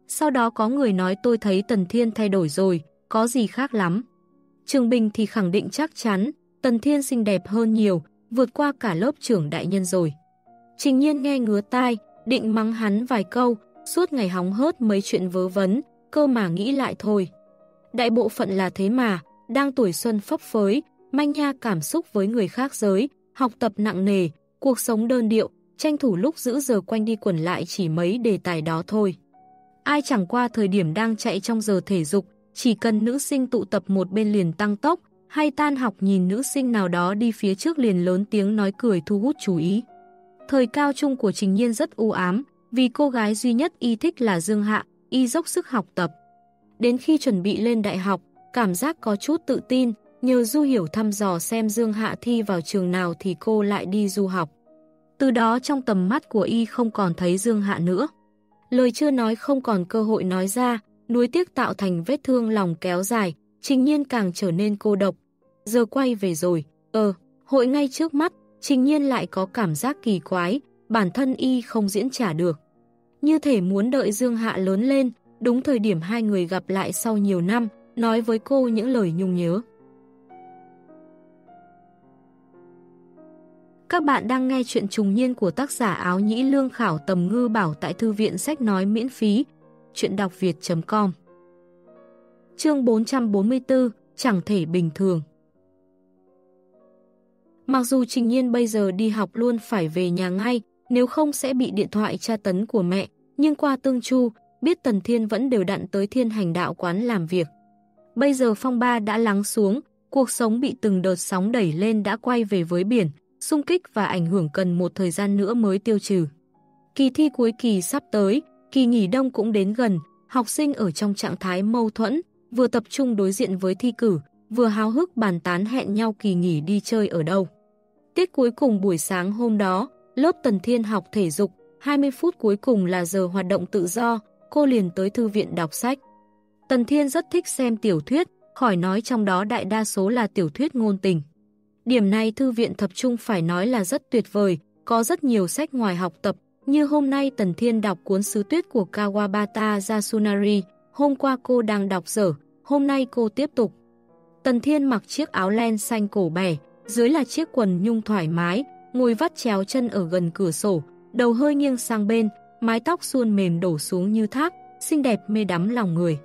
A: Sau đó có người nói tôi thấy Tần Thiên thay đổi rồi, có gì khác lắm. Trường Bình thì khẳng định chắc chắn, Tần Thiên xinh đẹp hơn nhiều, vượt qua cả lớp trưởng đại nhân rồi. Trình nhiên nghe ngứa tai, định mắng hắn vài câu, suốt ngày hóng hớt mấy chuyện vớ vấn, cơ mà nghĩ lại thôi. Đại bộ phận là thế mà, đang tuổi xuân phấp phới, manh nha cảm xúc với người khác giới, học tập nặng nề, cuộc sống đơn điệu, tranh thủ lúc giữ giờ quanh đi quẩn lại chỉ mấy đề tài đó thôi. Ai chẳng qua thời điểm đang chạy trong giờ thể dục, chỉ cần nữ sinh tụ tập một bên liền tăng tốc, hay tan học nhìn nữ sinh nào đó đi phía trước liền lớn tiếng nói cười thu hút chú ý. Thời cao trung của Trình Nhiên rất u ám, vì cô gái duy nhất y thích là Dương Hạ, y dốc sức học tập. Đến khi chuẩn bị lên đại học, cảm giác có chút tự tin, nhờ Du Hiểu thăm dò xem Dương Hạ thi vào trường nào thì cô lại đi du học. Từ đó trong tầm mắt của y không còn thấy Dương Hạ nữa. Lời chưa nói không còn cơ hội nói ra, nuối tiếc tạo thành vết thương lòng kéo dài, trình nhiên càng trở nên cô độc. Giờ quay về rồi, ờ, hội ngay trước mắt, trình nhiên lại có cảm giác kỳ quái, bản thân y không diễn trả được. Như thể muốn đợi Dương Hạ lớn lên, đúng thời điểm hai người gặp lại sau nhiều năm, nói với cô những lời nhung nhớ. Các bạn đang nghe chuyện trùng niên của tác giả áo nhĩ lương khảo tầm ngư bảo tại thư viện sách nói miễn phí, chuyện đọc việt.com Chương 444, Chẳng thể bình thường. Mặc dù Trình Nhiên bây giờ đi học luôn phải về nhà ngay, nếu không sẽ bị điện thoại tra tấn của mẹ, nhưng qua tương chu, biết Tần Thiên vẫn đều đặn tới thiên hành đạo quán làm việc. Bây giờ phong ba đã lắng xuống, cuộc sống bị từng đợt sóng đẩy lên đã quay về với biển, xung kích và ảnh hưởng cần một thời gian nữa mới tiêu trừ. Kỳ thi cuối kỳ sắp tới, kỳ nghỉ đông cũng đến gần, học sinh ở trong trạng thái mâu thuẫn, vừa tập trung đối diện với thi cử, vừa háo hức bàn tán hẹn nhau kỳ nghỉ đi chơi ở đâu. Tiết cuối cùng buổi sáng hôm đó, lớp Tần Thiên học thể dục, 20 phút cuối cùng là giờ hoạt động tự do, cô liền tới thư viện đọc sách. Tần Thiên rất thích xem tiểu thuyết, khỏi nói trong đó đại đa số là tiểu thuyết ngôn tình. Điểm này thư viện tập trung phải nói là rất tuyệt vời, có rất nhiều sách ngoài học tập, như hôm nay Tần Thiên đọc cuốn sứ tuyết của Kawabata Yasunari, hôm qua cô đang đọc dở, hôm nay cô tiếp tục. Tần Thiên mặc chiếc áo len xanh cổ bẻ, dưới là chiếc quần nhung thoải mái, ngồi vắt chéo chân ở gần cửa sổ, đầu hơi nghiêng sang bên, mái tóc suôn mềm đổ xuống như thác, xinh đẹp mê đắm lòng người.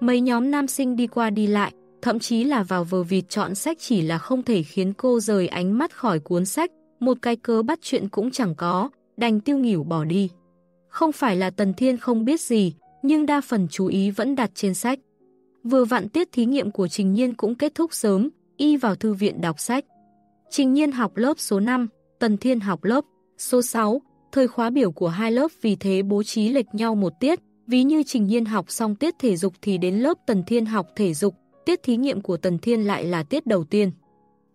A: Mấy nhóm nam sinh đi qua đi lại, thậm chí là vào vờ vịt chọn sách chỉ là không thể khiến cô rời ánh mắt khỏi cuốn sách, một cái cớ bắt chuyện cũng chẳng có, đành tiêu nghỉu bỏ đi. Không phải là Tần Thiên không biết gì, nhưng đa phần chú ý vẫn đặt trên sách. Vừa vặn tiết thí nghiệm của Trình Nhiên cũng kết thúc sớm, y vào thư viện đọc sách. Trình Nhiên học lớp số 5, Tần Thiên học lớp số 6, thời khóa biểu của hai lớp vì thế bố trí lệch nhau một tiết, ví như Trình Nhiên học xong tiết thể dục thì đến lớp Tần Thiên học thể dục, tiết thí nghiệm của Tần Thiên lại là tiết đầu tiên.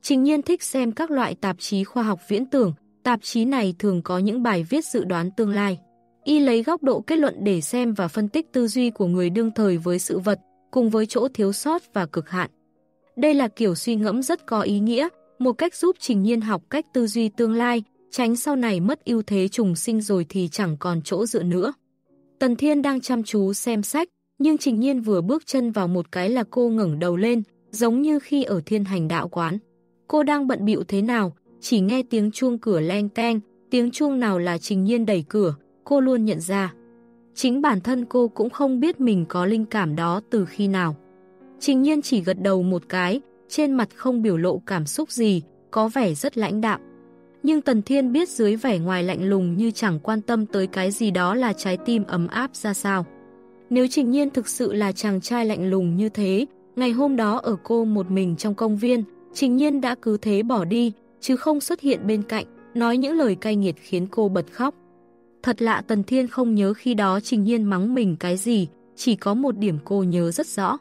A: Trình Nhiên thích xem các loại tạp chí khoa học viễn tưởng, tạp chí này thường có những bài viết dự đoán tương lai. Y lấy góc độ kết luận để xem và phân tích tư duy của người đương thời với sự vật, cùng với chỗ thiếu sót và cực hạn. Đây là kiểu suy ngẫm rất có ý nghĩa, một cách giúp Trình Nhiên học cách tư duy tương lai, tránh sau này mất ưu thế trùng sinh rồi thì chẳng còn chỗ dựa nữa. Tần Thiên đang chăm chú xem sách, nhưng Trình Nhiên vừa bước chân vào một cái là cô ngẩng đầu lên, giống như khi ở thiên hành đạo quán. Cô đang bận bịu thế nào, chỉ nghe tiếng chuông cửa len keng, tiếng chuông nào là Trình Nhiên đẩy cửa, cô luôn nhận ra. Chính bản thân cô cũng không biết mình có linh cảm đó từ khi nào. Trình Nhiên chỉ gật đầu một cái, trên mặt không biểu lộ cảm xúc gì, có vẻ rất lãnh đạm. Nhưng Tần Thiên biết dưới vẻ ngoài lạnh lùng như chẳng quan tâm tới cái gì đó là trái tim ấm áp ra sao. Nếu Trình Nhiên thực sự là chàng trai lạnh lùng như thế, ngày hôm đó ở cô một mình trong công viên, Trình Nhiên đã cứ thế bỏ đi, chứ không xuất hiện bên cạnh, nói những lời cay nghiệt khiến cô bật khóc. Thật lạ Tần Thiên không nhớ khi đó Trình Nhiên mắng mình cái gì, chỉ có một điểm cô nhớ rất rõ.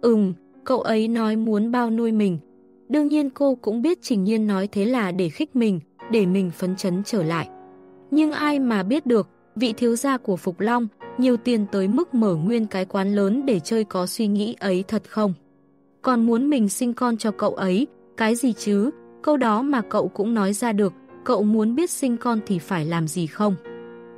A: Ừm, cậu ấy nói muốn bao nuôi mình. Đương nhiên cô cũng biết Trình Nhiên nói thế là để khích mình, để mình phấn chấn trở lại. Nhưng ai mà biết được, vị thiếu gia của Phục Long, nhiều tiền tới mức mở nguyên cái quán lớn để chơi có suy nghĩ ấy thật không? Còn muốn mình sinh con cho cậu ấy, cái gì chứ? Câu đó mà cậu cũng nói ra được, cậu muốn biết sinh con thì phải làm gì không?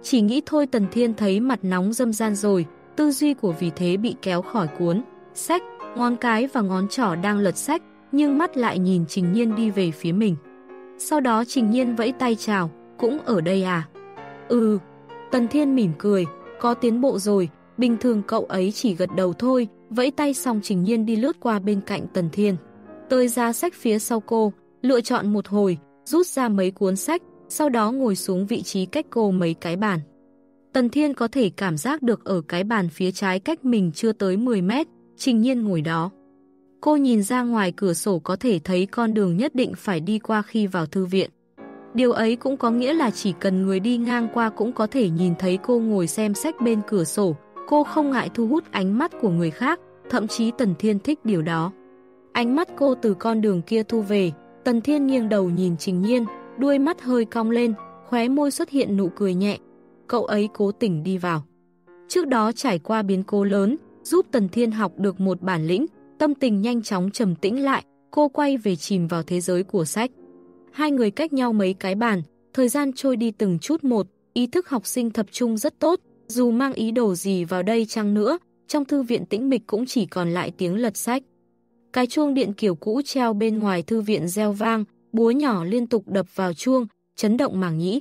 A: Chỉ nghĩ thôi Tần Thiên thấy mặt nóng dâm gian rồi, tư duy của vì thế bị kéo khỏi cuốn. Sách, ngón cái và ngón trỏ đang lật sách, nhưng mắt lại nhìn Trình Nhiên đi về phía mình. Sau đó Trình Nhiên vẫy tay chào, cũng ở đây à? Ừ, Tần Thiên mỉm cười, có tiến bộ rồi, bình thường cậu ấy chỉ gật đầu thôi, vẫy tay xong Trình Nhiên đi lướt qua bên cạnh Tần Thiên. Tơi ra sách phía sau cô, lựa chọn một hồi, rút ra mấy cuốn sách, sau đó ngồi xuống vị trí cách cô mấy cái bàn. Tần Thiên có thể cảm giác được ở cái bàn phía trái cách mình chưa tới 10 mét, Trình Nhiên ngồi đó. Cô nhìn ra ngoài cửa sổ có thể thấy con đường nhất định phải đi qua khi vào thư viện. Điều ấy cũng có nghĩa là chỉ cần người đi ngang qua cũng có thể nhìn thấy cô ngồi xem sách bên cửa sổ, cô không ngại thu hút ánh mắt của người khác, thậm chí Tần Thiên thích điều đó. Ánh mắt cô từ con đường kia thu về, Tần Thiên nghiêng đầu nhìn Trình Nhiên, đuôi mắt hơi cong lên, khóe môi xuất hiện nụ cười nhẹ. Cậu ấy cố tình đi vào. Trước đó trải qua biến cố lớn, giúp Tần Thiên học được một bản lĩnh, tâm tình nhanh chóng trầm tĩnh lại, cô quay về chìm vào thế giới của sách. Hai người cách nhau mấy cái bàn, thời gian trôi đi từng chút một, ý thức học sinh tập trung rất tốt, dù mang ý đồ gì vào đây chăng nữa, trong thư viện tĩnh mịch cũng chỉ còn lại tiếng lật sách. Cái chuông điện kiểu cũ treo bên ngoài thư viện reo vang, búa nhỏ liên tục đập vào chuông, chấn động màng nhĩ.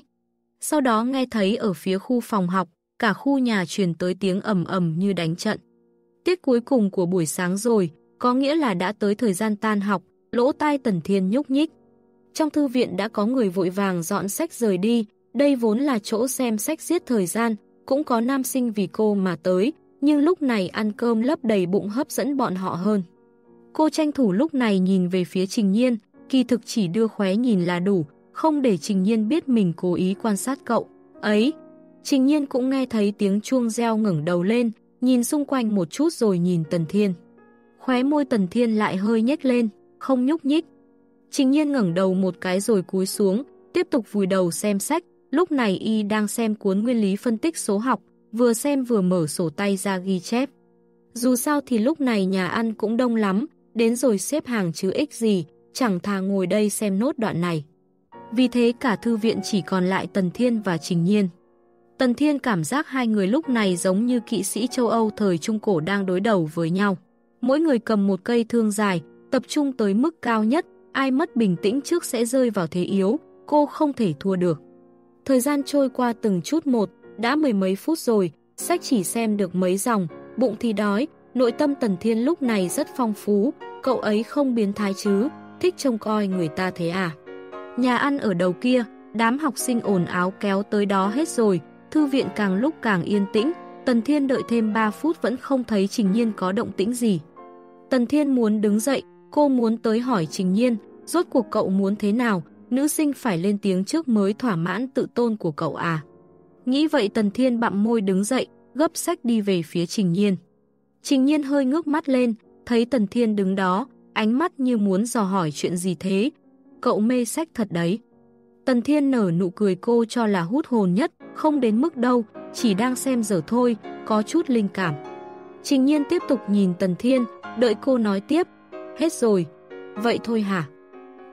A: Sau đó nghe thấy ở phía khu phòng học, cả khu nhà truyền tới tiếng ầm ầm như đánh trận. Tiết cuối cùng của buổi sáng rồi, có nghĩa là đã tới thời gian tan học, lỗ tai Tần Thiên nhúc nhích. Trong thư viện đã có người vội vàng dọn sách rời đi, đây vốn là chỗ xem sách giết thời gian, cũng có nam sinh vì cô mà tới, nhưng lúc này ăn cơm lấp đầy bụng hấp dẫn bọn họ hơn. Cô tranh thủ lúc này nhìn về phía Trình Nhiên, kỳ thực chỉ đưa khóe nhìn là đủ, không để Trình Nhiên biết mình cố ý quan sát cậu. Ấy, Trình Nhiên cũng nghe thấy tiếng chuông reo ngẩng đầu lên, nhìn xung quanh một chút rồi nhìn Tần Thiên. Khóe môi Tần Thiên lại hơi nhếch lên, không nhúc nhích. Trình Nhiên ngẩng đầu một cái rồi cúi xuống, tiếp tục vùi đầu xem sách, lúc này y đang xem cuốn nguyên lý phân tích số học, vừa xem vừa mở sổ tay ra ghi chép. Dù sao thì lúc này nhà ăn cũng đông lắm, đến rồi xếp hàng chứ ích gì, chẳng thà ngồi đây xem nốt đoạn này. Vì thế cả thư viện chỉ còn lại Tần Thiên và Trình Nhiên. Tần Thiên cảm giác hai người lúc này giống như kỵ sĩ châu Âu thời Trung Cổ đang đối đầu với nhau. Mỗi người cầm một cây thương dài, tập trung tới mức cao nhất, ai mất bình tĩnh trước sẽ rơi vào thế yếu, cô không thể thua được. Thời gian trôi qua từng chút một, đã mười mấy phút rồi, sách chỉ xem được mấy dòng, bụng thì đói, nội tâm Tần Thiên lúc này rất phong phú, cậu ấy không biến thái chứ, thích trông coi người ta thế à. Nhà ăn ở đầu kia, đám học sinh ồn áo kéo tới đó hết rồi, thư viện càng lúc càng yên tĩnh, Tần Thiên đợi thêm 3 phút vẫn không thấy Trình Nhiên có động tĩnh gì. Tần Thiên muốn đứng dậy, cô muốn tới hỏi Trình Nhiên, rốt cuộc cậu muốn thế nào, nữ sinh phải lên tiếng trước mới thỏa mãn tự tôn của cậu à. Nghĩ vậy Tần Thiên bặm môi đứng dậy, gấp sách đi về phía Trình Nhiên. Trình Nhiên hơi ngước mắt lên, thấy Tần Thiên đứng đó, ánh mắt như muốn dò hỏi chuyện gì thế. Cậu mê sách thật đấy. Tần Thiên nở nụ cười cô cho là hút hồn nhất, không đến mức đâu, chỉ đang xem giờ thôi, có chút linh cảm. Trình Nhiên tiếp tục nhìn Tần Thiên, đợi cô nói tiếp. Hết rồi. Vậy thôi hả?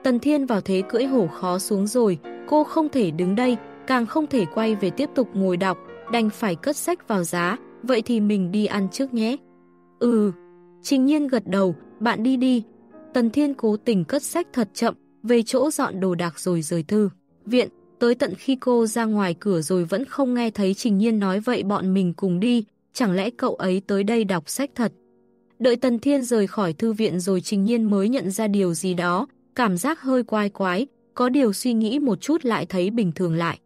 A: Tần Thiên vào thế cưỡi hổ khó xuống rồi, cô không thể đứng đây, càng không thể quay về tiếp tục ngồi đọc, đành phải cất sách vào giá, vậy thì mình đi ăn trước nhé. Ừ, Trình Nhiên gật đầu, bạn đi đi. Tần Thiên cố tình cất sách thật chậm, về chỗ dọn đồ đạc rồi rời thư. Viện, tới tận khi cô ra ngoài cửa rồi vẫn không nghe thấy Trình Nhiên nói vậy bọn mình cùng đi, chẳng lẽ cậu ấy tới đây đọc sách thật. Đợi Tần Thiên rời khỏi thư viện rồi Trình Nhiên mới nhận ra điều gì đó, cảm giác hơi quái quái, có điều suy nghĩ một chút lại thấy bình thường lại.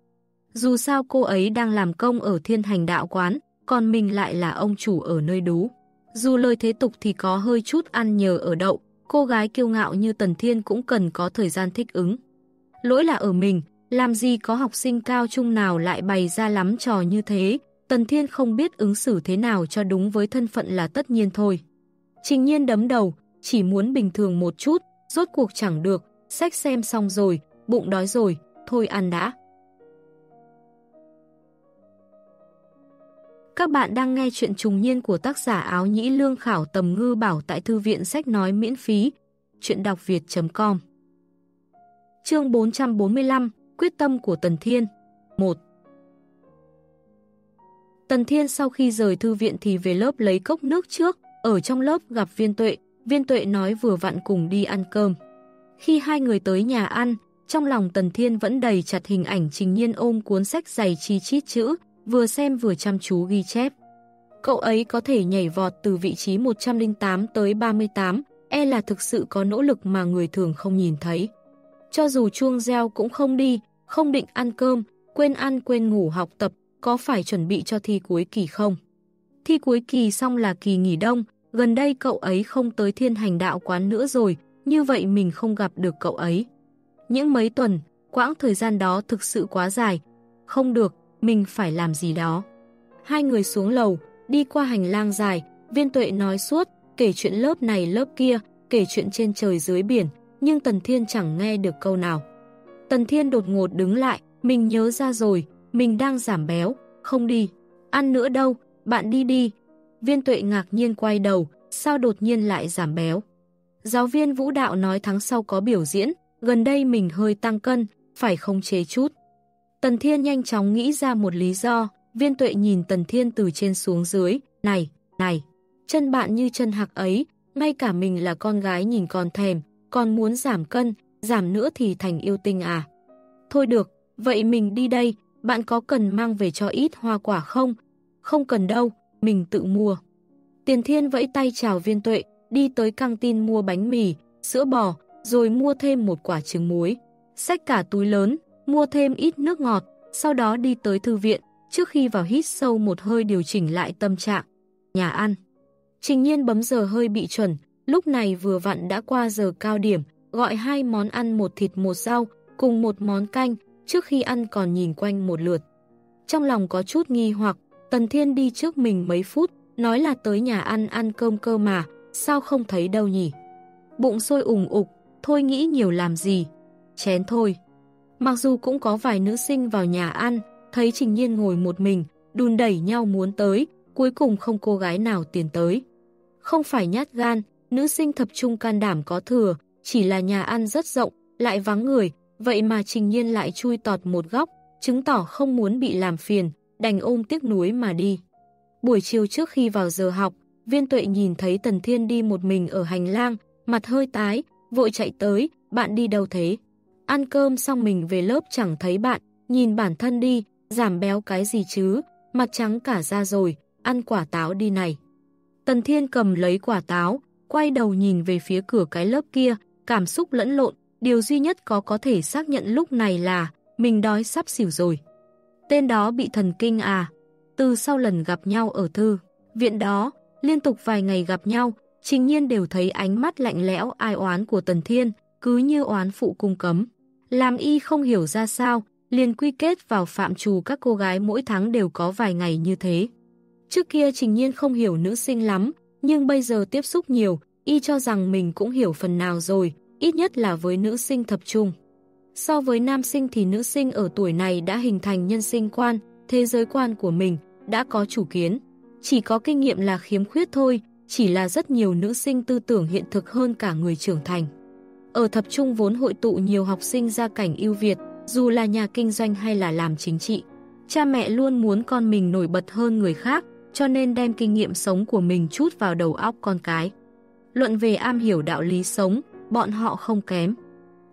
A: Dù sao cô ấy đang làm công ở thiên hành đạo quán, còn mình lại là ông chủ ở nơi đú. Dù lời thế tục thì có hơi chút ăn nhờ ở đậu, cô gái kiêu ngạo như Tần Thiên cũng cần có thời gian thích ứng. Lỗi là ở mình, làm gì có học sinh cao trung nào lại bày ra lắm trò như thế, Tần Thiên không biết ứng xử thế nào cho đúng với thân phận là tất nhiên thôi. Trình nhiên đấm đầu, chỉ muốn bình thường một chút, rốt cuộc chẳng được, sách xem xong rồi, bụng đói rồi, thôi ăn đã. Các bạn đang nghe chuyện trùng niên của tác giả áo nhĩ lương khảo tầm ngư bảo tại thư viện sách nói miễn phí. Chuyện đọc việt.com Chương 445 Quyết tâm của Tần Thiên 1 Tần Thiên sau khi rời thư viện thì về lớp lấy cốc nước trước, ở trong lớp gặp viên tuệ, viên tuệ nói vừa vặn cùng đi ăn cơm. Khi hai người tới nhà ăn, trong lòng Tần Thiên vẫn đầy chặt hình ảnh trình nhiên ôm cuốn sách dày chi chít chữ, vừa xem vừa chăm chú ghi chép. Cậu ấy có thể nhảy vọt từ vị trí 108 tới 38, e là thực sự có nỗ lực mà người thường không nhìn thấy. Cho dù chuông reo cũng không đi, không định ăn cơm, quên ăn quên ngủ học tập, có phải chuẩn bị cho thi cuối kỳ không? Thi cuối kỳ xong là kỳ nghỉ đông, gần đây cậu ấy không tới thiên hành đạo quán nữa rồi, như vậy mình không gặp được cậu ấy. Những mấy tuần, quãng thời gian đó thực sự quá dài. Không được, mình phải làm gì đó. Hai người xuống lầu, đi qua hành lang dài, viên tuệ nói suốt, kể chuyện lớp này lớp kia, kể chuyện trên trời dưới biển, nhưng Tần Thiên chẳng nghe được câu nào. Tần Thiên đột ngột đứng lại, mình nhớ ra rồi, mình đang giảm béo, không đi. Ăn nữa đâu, bạn đi đi. Viên tuệ ngạc nhiên quay đầu, sao đột nhiên lại giảm béo. Giáo viên vũ đạo nói tháng sau có biểu diễn, gần đây mình hơi tăng cân, phải không chế chút. Tần Thiên nhanh chóng nghĩ ra một lý do, viên tuệ nhìn Tần Thiên từ trên xuống dưới, này, này, chân bạn như chân hạc ấy, ngay cả mình là con gái nhìn còn thèm, còn muốn giảm cân, giảm nữa thì thành yêu tinh à. Thôi được, vậy mình đi đây, bạn có cần mang về cho ít hoa quả không? Không cần đâu, mình tự mua. Tiền Thiên vẫy tay chào viên tuệ, đi tới căng tin mua bánh mì, sữa bò, rồi mua thêm một quả trứng muối. Xách cả túi lớn, mua thêm ít nước ngọt, sau đó đi tới thư viện, trước khi vào hít sâu một hơi điều chỉnh lại tâm trạng. Nhà ăn. Trình nhiên bấm giờ hơi bị chuẩn, lúc này vừa vặn đã qua giờ cao điểm, gọi hai món ăn một thịt một rau, cùng một món canh, trước khi ăn còn nhìn quanh một lượt. Trong lòng có chút nghi hoặc, Tần Thiên đi trước mình mấy phút, nói là tới nhà ăn ăn cơm cơ mà, sao không thấy đâu nhỉ? Bụng sôi ủng ục, thôi nghĩ nhiều làm gì? Chén thôi. Mặc dù cũng có vài nữ sinh vào nhà ăn, thấy Trình Nhiên ngồi một mình, đùn đẩy nhau muốn tới, cuối cùng không cô gái nào tiến tới. Không phải nhát gan, nữ sinh tập trung can đảm có thừa, chỉ là nhà ăn rất rộng, lại vắng người, vậy mà Trình Nhiên lại chui tọt một góc, chứng tỏ không muốn bị làm phiền, đành ôm tiếc nuối mà đi. Buổi chiều trước khi vào giờ học, viên tuệ nhìn thấy Tần Thiên đi một mình ở hành lang, mặt hơi tái, vội chạy tới, bạn đi đâu thế? Ăn cơm xong mình về lớp chẳng thấy bạn, nhìn bản thân đi, giảm béo cái gì chứ, mặt trắng cả ra rồi, ăn quả táo đi này. Tần Thiên cầm lấy quả táo, quay đầu nhìn về phía cửa cái lớp kia, cảm xúc lẫn lộn, điều duy nhất có có thể xác nhận lúc này là mình đói sắp xỉu rồi. Tên đó bị thần kinh à? Từ sau lần gặp nhau ở thư, viện đó, liên tục vài ngày gặp nhau, trình nhiên đều thấy ánh mắt lạnh lẽo ai oán của Tần Thiên, cứ như oán phụ cung cấm. Làm y không hiểu ra sao, liền quy kết vào phạm trù các cô gái mỗi tháng đều có vài ngày như thế. Trước kia Trình Nhiên không hiểu nữ sinh lắm, nhưng bây giờ tiếp xúc nhiều, y cho rằng mình cũng hiểu phần nào rồi, ít nhất là với nữ sinh thập trung. So với nam sinh thì nữ sinh ở tuổi này đã hình thành nhân sinh quan, thế giới quan của mình, đã có chủ kiến. Chỉ có kinh nghiệm là khiếm khuyết thôi, chỉ là rất nhiều nữ sinh tư tưởng hiện thực hơn cả người trưởng thành. Ở thập trung vốn hội tụ nhiều học sinh gia cảnh ưu việt, dù là nhà kinh doanh hay là làm chính trị. Cha mẹ luôn muốn con mình nổi bật hơn người khác, cho nên đem kinh nghiệm sống của mình chút vào đầu óc con cái. Luận về am hiểu đạo lý sống, bọn họ không kém.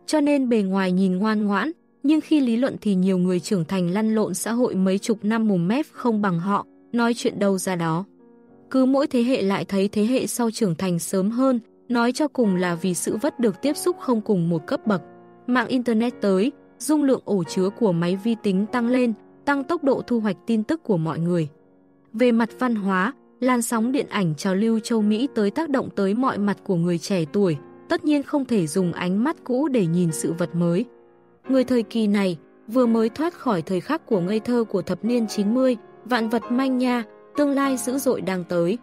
A: Cho nên bề ngoài nhìn ngoan ngoãn, nhưng khi lý luận thì nhiều người trưởng thành lăn lộn xã hội mấy chục năm mùm mép không bằng họ, nói chuyện đâu ra đó. Cứ mỗi thế hệ lại thấy thế hệ sau trưởng thành sớm hơn, nói cho cùng là vì sự vất được tiếp xúc không cùng một cấp bậc. Mạng Internet tới, dung lượng ổ chứa của máy vi tính tăng lên, tăng tốc độ thu hoạch tin tức của mọi người. Về mặt văn hóa, làn sóng điện ảnh trào lưu châu Mỹ tới tác động tới mọi mặt của người trẻ tuổi, tất nhiên không thể dùng ánh mắt cũ để nhìn sự vật mới. Người thời kỳ này vừa mới thoát khỏi thời khắc của ngây thơ của thập niên 90, vạn vật manh nha, tương lai dữ dội đang tới.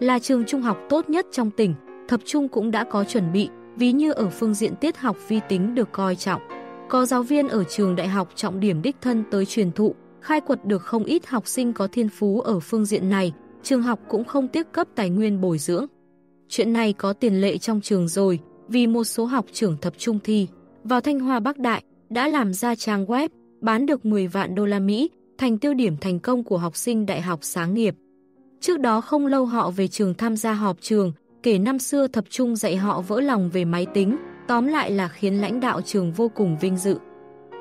A: Là trường trung học tốt nhất trong tỉnh, thập trung cũng đã có chuẩn bị, ví như ở phương diện tiết học vi tính được coi trọng. Có giáo viên ở trường đại học trọng điểm đích thân tới truyền thụ, khai quật được không ít học sinh có thiên phú ở phương diện này, trường học cũng không tiếc cấp tài nguyên bồi dưỡng. Chuyện này có tiền lệ trong trường rồi, vì một số học trưởng thập trung thi vào Thanh Hoa Bắc Đại đã làm ra trang web bán được 10 vạn đô la Mỹ, thành tiêu điểm thành công của học sinh đại học sáng nghiệp. Trước đó không lâu họ về trường tham gia họp trường, kể năm xưa thập trung dạy họ vỡ lòng về máy tính, tóm lại là khiến lãnh đạo trường vô cùng vinh dự.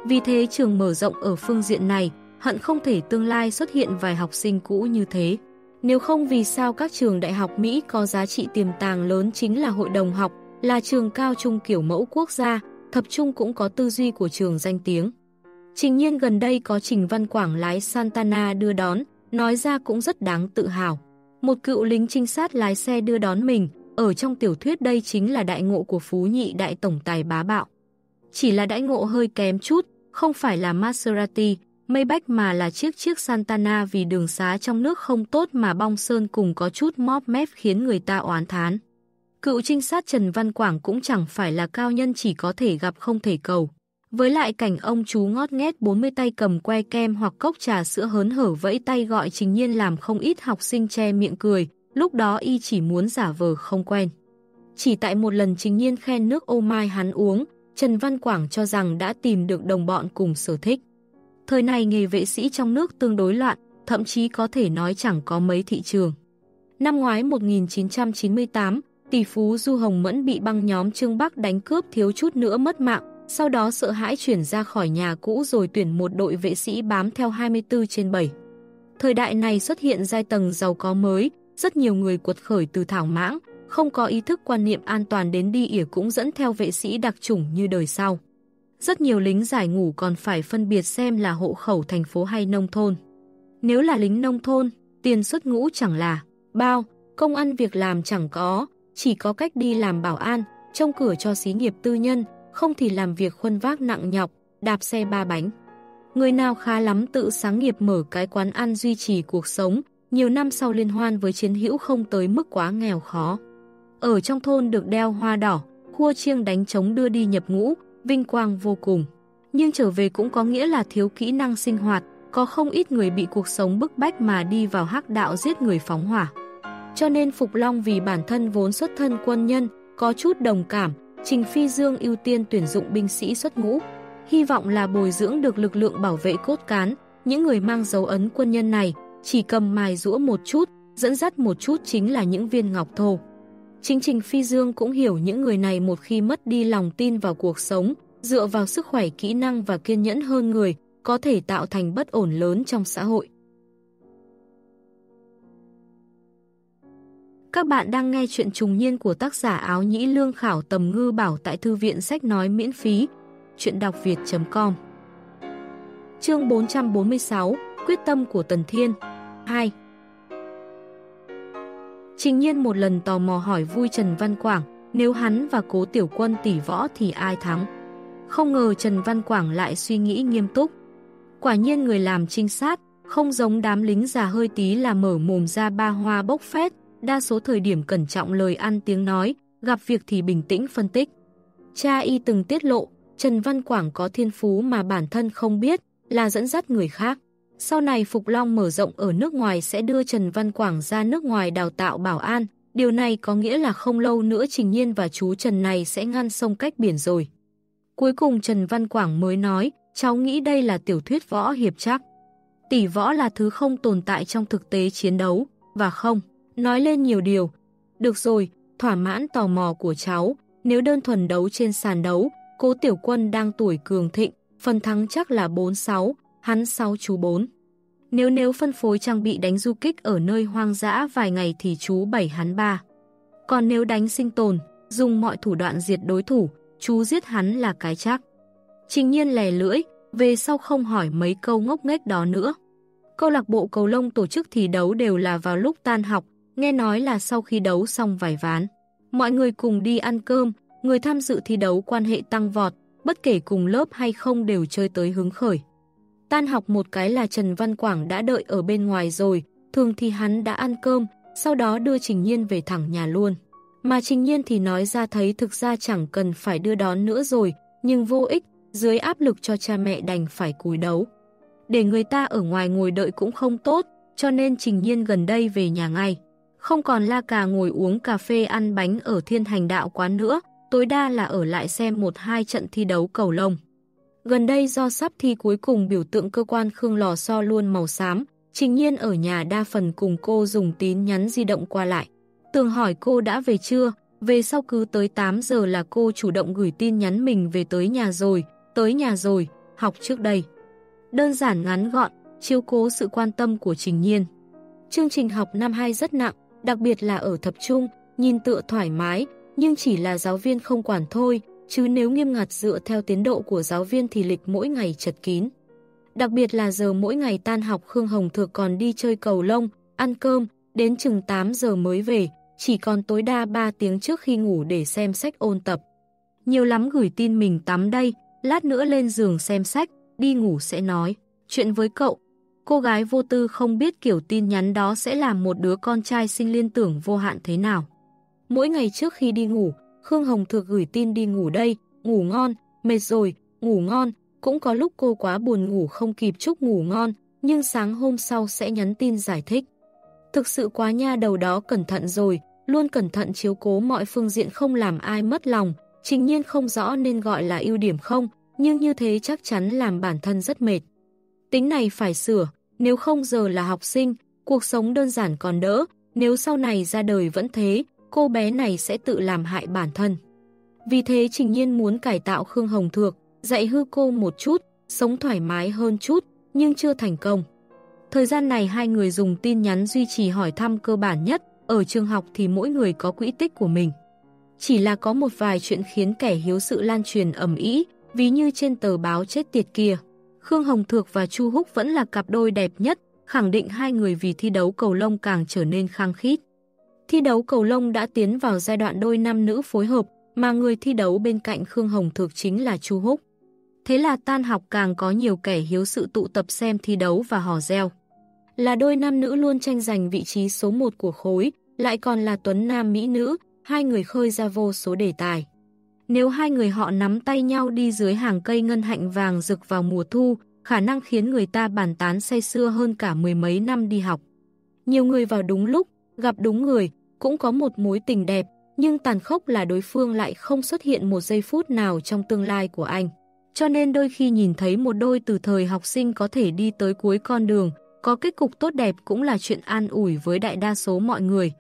A: Vì thế trường mở rộng ở phương diện này, hận không thể tương lai xuất hiện vài học sinh cũ như thế. Nếu không vì sao các trường đại học Mỹ có giá trị tiềm tàng lớn chính là hội đồng học, là trường cao trung kiểu mẫu quốc gia, thập trung cũng có tư duy của trường danh tiếng. Trình nhiên gần đây có Trình Văn Quảng lái Santana đưa đón, nói ra cũng rất đáng tự hào. Một cựu lính trinh sát lái xe đưa đón mình, ở trong tiểu thuyết đây chính là đại ngộ của phú nhị đại tổng tài bá bạo. Chỉ là đại ngộ hơi kém chút, không phải là Maserati, Maybach mà là chiếc chiếc Santana vì đường xá trong nước không tốt mà bong sơn cùng có chút móp mép khiến người ta oán thán. Cựu trinh sát Trần Văn Quảng cũng chẳng phải là cao nhân chỉ có thể gặp không thể cầu. Với lại cảnh ông chú ngót nghét 40 tay cầm que kem hoặc cốc trà sữa hớn hở vẫy tay gọi trình nhiên làm không ít học sinh che miệng cười, lúc đó y chỉ muốn giả vờ không quen. Chỉ tại một lần trình nhiên khen nước ô mai hắn uống, Trần Văn Quảng cho rằng đã tìm được đồng bọn cùng sở thích. Thời này nghề vệ sĩ trong nước tương đối loạn, thậm chí có thể nói chẳng có mấy thị trường. Năm ngoái 1998, tỷ phú Du Hồng Mẫn bị băng nhóm Trương Bắc đánh cướp thiếu chút nữa mất mạng, sau đó sợ hãi chuyển ra khỏi nhà cũ rồi tuyển một đội vệ sĩ bám theo 24 trên 7. Thời đại này xuất hiện giai tầng giàu có mới, rất nhiều người cuột khởi từ thảo mãng, không có ý thức quan niệm an toàn đến đi ỉa cũng dẫn theo vệ sĩ đặc chủng như đời sau. Rất nhiều lính giải ngũ còn phải phân biệt xem là hộ khẩu thành phố hay nông thôn. Nếu là lính nông thôn, tiền xuất ngũ chẳng là bao, công ăn việc làm chẳng có, chỉ có cách đi làm bảo an, trông cửa cho xí nghiệp tư nhân, không thì làm việc khuân vác nặng nhọc, đạp xe ba bánh. Người nào khá lắm tự sáng nghiệp mở cái quán ăn duy trì cuộc sống, nhiều năm sau liên hoan với chiến hữu không tới mức quá nghèo khó. Ở trong thôn được đeo hoa đỏ, khua chiêng đánh trống đưa đi nhập ngũ, vinh quang vô cùng. Nhưng trở về cũng có nghĩa là thiếu kỹ năng sinh hoạt, có không ít người bị cuộc sống bức bách mà đi vào hắc đạo giết người phóng hỏa. Cho nên Phục Long vì bản thân vốn xuất thân quân nhân, có chút đồng cảm, Trình Phi Dương ưu tiên tuyển dụng binh sĩ xuất ngũ. Hy vọng là bồi dưỡng được lực lượng bảo vệ cốt cán, những người mang dấu ấn quân nhân này, chỉ cầm mài rũa một chút, dẫn dắt một chút chính là những viên ngọc thô. Chính Trình Phi Dương cũng hiểu những người này một khi mất đi lòng tin vào cuộc sống, dựa vào sức khỏe kỹ năng và kiên nhẫn hơn người, có thể tạo thành bất ổn lớn trong xã hội. Các bạn đang nghe chuyện trùng niên của tác giả áo nhĩ lương khảo tầm ngư bảo tại thư viện sách nói miễn phí. Chuyện đọc việt.com Chương 446 Quyết tâm của Tần Thiên 2 Trình nhiên một lần tò mò hỏi vui Trần Văn Quảng nếu hắn và cố tiểu quân tỷ võ thì ai thắng. Không ngờ Trần Văn Quảng lại suy nghĩ nghiêm túc. Quả nhiên người làm trinh sát, không giống đám lính già hơi tí là mở mồm ra ba hoa bốc phét, đa số thời điểm cẩn trọng lời ăn tiếng nói, gặp việc thì bình tĩnh phân tích. Cha y từng tiết lộ, Trần Văn Quảng có thiên phú mà bản thân không biết, là dẫn dắt người khác. Sau này Phục Long mở rộng ở nước ngoài sẽ đưa Trần Văn Quảng ra nước ngoài đào tạo bảo an, điều này có nghĩa là không lâu nữa Trình Nhiên và chú Trần này sẽ ngăn sông cách biển rồi. Cuối cùng Trần Văn Quảng mới nói, cháu nghĩ đây là tiểu thuyết võ hiệp chắc. Tỷ võ là thứ không tồn tại trong thực tế chiến đấu, và không, nói lên nhiều điều. Được rồi, thỏa mãn tò mò của cháu, nếu đơn thuần đấu trên sàn đấu, cố tiểu quân đang tuổi cường thịnh, phần thắng chắc là 4-6, hắn sau chú 4. Nếu nếu phân phối trang bị đánh du kích ở nơi hoang dã vài ngày thì chú 7 hắn 3. Còn nếu đánh sinh tồn, dùng mọi thủ đoạn diệt đối thủ, chú giết hắn là cái chắc. Trình nhiên lè lưỡi, về sau không hỏi mấy câu ngốc nghếch đó nữa. Câu lạc bộ cầu lông tổ chức thi đấu đều là vào lúc tan học, nghe nói là sau khi đấu xong vài ván. Mọi người cùng đi ăn cơm, người tham dự thi đấu quan hệ tăng vọt, bất kể cùng lớp hay không đều chơi tới hứng khởi. Tan học một cái là Trần Văn Quảng đã đợi ở bên ngoài rồi, thường thì hắn đã ăn cơm, sau đó đưa Trình Nhiên về thẳng nhà luôn. Mà Trình Nhiên thì nói ra thấy thực ra chẳng cần phải đưa đón nữa rồi, nhưng vô ích, dưới áp lực cho cha mẹ đành phải cúi đấu. Để người ta ở ngoài ngồi đợi cũng không tốt, cho nên Trình Nhiên gần đây về nhà ngay. Không còn la cà ngồi uống cà phê ăn bánh ở thiên hành đạo quán nữa, tối đa là ở lại xem một hai trận thi đấu cầu lông. Gần đây do sắp thi cuối cùng biểu tượng cơ quan Khương Lò So luôn màu xám, Trình Nhiên ở nhà đa phần cùng cô dùng tín nhắn di động qua lại. Tường hỏi cô đã về chưa, về sau cứ tới 8 giờ là cô chủ động gửi tin nhắn mình về tới nhà rồi, tới nhà rồi, học trước đây. Đơn giản ngắn gọn, chiếu cố sự quan tâm của Trình Nhiên. Chương trình học năm 2 rất nặng, đặc biệt là ở thập trung, nhìn tựa thoải mái, nhưng chỉ là giáo viên không quản thôi, chứ nếu nghiêm ngặt dựa theo tiến độ của giáo viên thì lịch mỗi ngày chật kín. Đặc biệt là giờ mỗi ngày tan học Khương Hồng Thược còn đi chơi cầu lông, ăn cơm, đến chừng 8 giờ mới về, chỉ còn tối đa 3 tiếng trước khi ngủ để xem sách ôn tập. Nhiều lắm gửi tin mình tắm đây, lát nữa lên giường xem sách, đi ngủ sẽ nói. Chuyện với cậu, cô gái vô tư không biết kiểu tin nhắn đó sẽ làm một đứa con trai sinh liên tưởng vô hạn thế nào. Mỗi ngày trước khi đi ngủ, Khương Hồng Thược gửi tin đi ngủ đây, ngủ ngon, mệt rồi, ngủ ngon, cũng có lúc cô quá buồn ngủ không kịp chúc ngủ ngon, nhưng sáng hôm sau sẽ nhắn tin giải thích. Thực sự quá nha đầu đó cẩn thận rồi, luôn cẩn thận chiếu cố mọi phương diện không làm ai mất lòng, trình nhiên không rõ nên gọi là ưu điểm không, nhưng như thế chắc chắn làm bản thân rất mệt. Tính này phải sửa, nếu không giờ là học sinh, cuộc sống đơn giản còn đỡ, nếu sau này ra đời vẫn thế, cô bé này sẽ tự làm hại bản thân. Vì thế Trình Nhiên muốn cải tạo Khương Hồng Thược, dạy hư cô một chút, sống thoải mái hơn chút, nhưng chưa thành công. Thời gian này hai người dùng tin nhắn duy trì hỏi thăm cơ bản nhất, ở trường học thì mỗi người có quỹ tích của mình. Chỉ là có một vài chuyện khiến kẻ hiếu sự lan truyền ẩm ý, ví như trên tờ báo chết tiệt kia. Khương Hồng Thược và Chu Húc vẫn là cặp đôi đẹp nhất, khẳng định hai người vì thi đấu cầu lông càng trở nên khăng khít. Thi đấu cầu lông đã tiến vào giai đoạn đôi nam nữ phối hợp, mà người thi đấu bên cạnh Khương Hồng thực chính là Chu Húc. Thế là tan học càng có nhiều kẻ hiếu sự tụ tập xem thi đấu và hò reo. Là đôi nam nữ luôn tranh giành vị trí số 1 của khối, lại còn là tuấn nam mỹ nữ, hai người khơi ra vô số đề tài. Nếu hai người họ nắm tay nhau đi dưới hàng cây ngân hạnh vàng rực vào mùa thu, khả năng khiến người ta bàn tán say xưa hơn cả mười mấy năm đi học. Nhiều người vào đúng lúc, gặp đúng người, cũng có một mối tình đẹp, nhưng tàn khốc là đối phương lại không xuất hiện một giây phút nào trong tương lai của anh. Cho nên đôi khi nhìn thấy một đôi từ thời học sinh có thể đi tới cuối con đường, có kết cục tốt đẹp cũng là chuyện an ủi với đại đa số mọi người.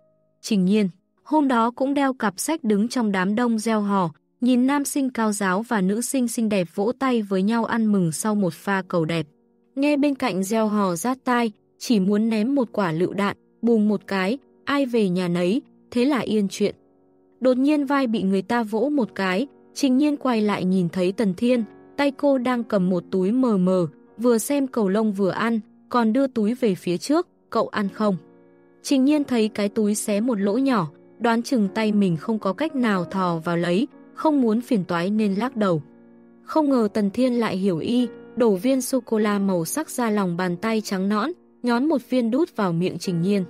A: Trình nhiên, hôm đó cũng đeo cặp sách đứng trong đám đông gieo hò, nhìn nam sinh cao giáo và nữ sinh xinh đẹp vỗ tay với nhau ăn mừng sau một pha cầu đẹp. Nghe bên cạnh gieo hò rát tai, chỉ muốn ném một quả lựu đạn, bùng một cái, ai về nhà nấy, thế là yên chuyện. Đột nhiên vai bị người ta vỗ một cái, trình nhiên quay lại nhìn thấy Tần Thiên, tay cô đang cầm một túi mờ mờ, vừa xem cầu lông vừa ăn, còn đưa túi về phía trước, cậu ăn không? Trình nhiên thấy cái túi xé một lỗ nhỏ, đoán chừng tay mình không có cách nào thò vào lấy, không muốn phiền toái nên lắc đầu. Không ngờ Tần Thiên lại hiểu y, đổ viên sô-cô-la màu sắc ra lòng bàn tay trắng nõn, nhón một viên đút vào miệng Trình Nhiên.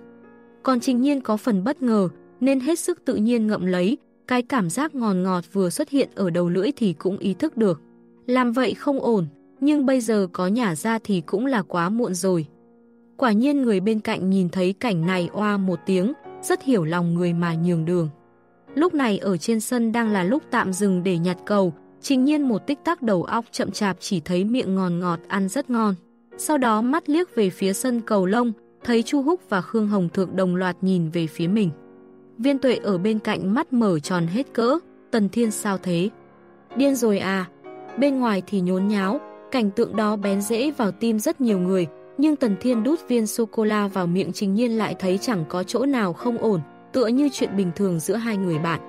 A: Còn Trình Nhiên có phần bất ngờ, nên hết sức tự nhiên ngậm lấy, cái cảm giác ngọt ngọt vừa xuất hiện ở đầu lưỡi thì cũng ý thức được. Làm vậy không ổn, nhưng bây giờ có nhả ra thì cũng là quá muộn rồi. Quả nhiên người bên cạnh nhìn thấy cảnh này oa một tiếng, rất hiểu lòng người mà nhường đường. Lúc này ở trên sân đang là lúc tạm dừng để nhặt cầu, trình nhiên một tích tắc đầu óc chậm chạp chỉ thấy miệng ngọt ngọt ăn rất ngon. Sau đó mắt liếc về phía sân cầu lông, thấy Chu Húc và Khương Hồng Thượng đồng loạt nhìn về phía mình. Viên tuệ ở bên cạnh mắt mở tròn hết cỡ, Tần Thiên sao thế? Điên rồi à? Bên ngoài thì nhốn nháo, cảnh tượng đó bén rễ vào tim rất nhiều người, nhưng Tần Thiên đút viên sô-cô-la vào miệng Trình Nhiên lại thấy chẳng có chỗ nào không ổn, tựa như chuyện bình thường giữa hai người bạn.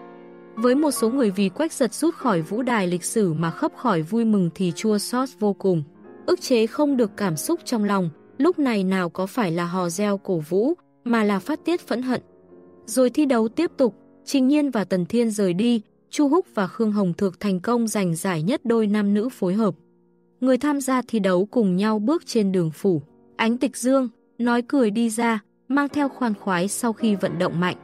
A: Với một số người vì quách giật rút khỏi vũ đài lịch sử mà khấp khỏi vui mừng thì chua xót vô cùng. Ức chế không được cảm xúc trong lòng, lúc này nào có phải là hò reo cổ vũ, mà là phát tiết phẫn hận. Rồi thi đấu tiếp tục, Trình Nhiên và Tần Thiên rời đi, Chu Húc và Khương Hồng Thược thành công giành giải nhất đôi nam nữ phối hợp. Người tham gia thi đấu cùng nhau bước trên đường phủ. Ánh tịch dương, nói cười đi ra, mang theo khoan khoái sau khi vận động mạnh.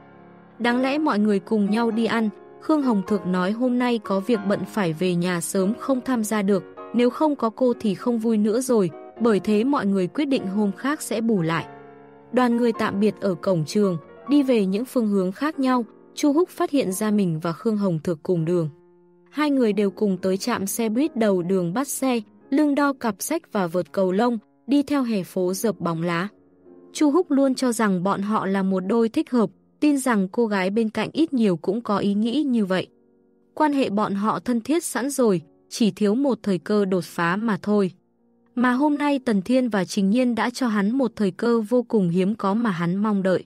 A: Đáng lẽ mọi người cùng nhau đi ăn, Khương Hồng Thược nói hôm nay có việc bận phải về nhà sớm không tham gia được, nếu không có cô thì không vui nữa rồi, bởi thế mọi người quyết định hôm khác sẽ bù lại. Đoàn người tạm biệt ở cổng trường, đi về những phương hướng khác nhau, Chu Húc phát hiện ra mình và Khương Hồng thực cùng đường. Hai người đều cùng tới trạm xe buýt đầu đường bắt xe, lưng đo cặp sách và vượt cầu lông, đi theo hè phố dập bóng lá. Chu Húc luôn cho rằng bọn họ là một đôi thích hợp, tin rằng cô gái bên cạnh ít nhiều cũng có ý nghĩ như vậy. Quan hệ bọn họ thân thiết sẵn rồi, chỉ thiếu một thời cơ đột phá mà thôi. Mà hôm nay Tần Thiên và Trình Nhiên đã cho hắn một thời cơ vô cùng hiếm có mà hắn mong đợi.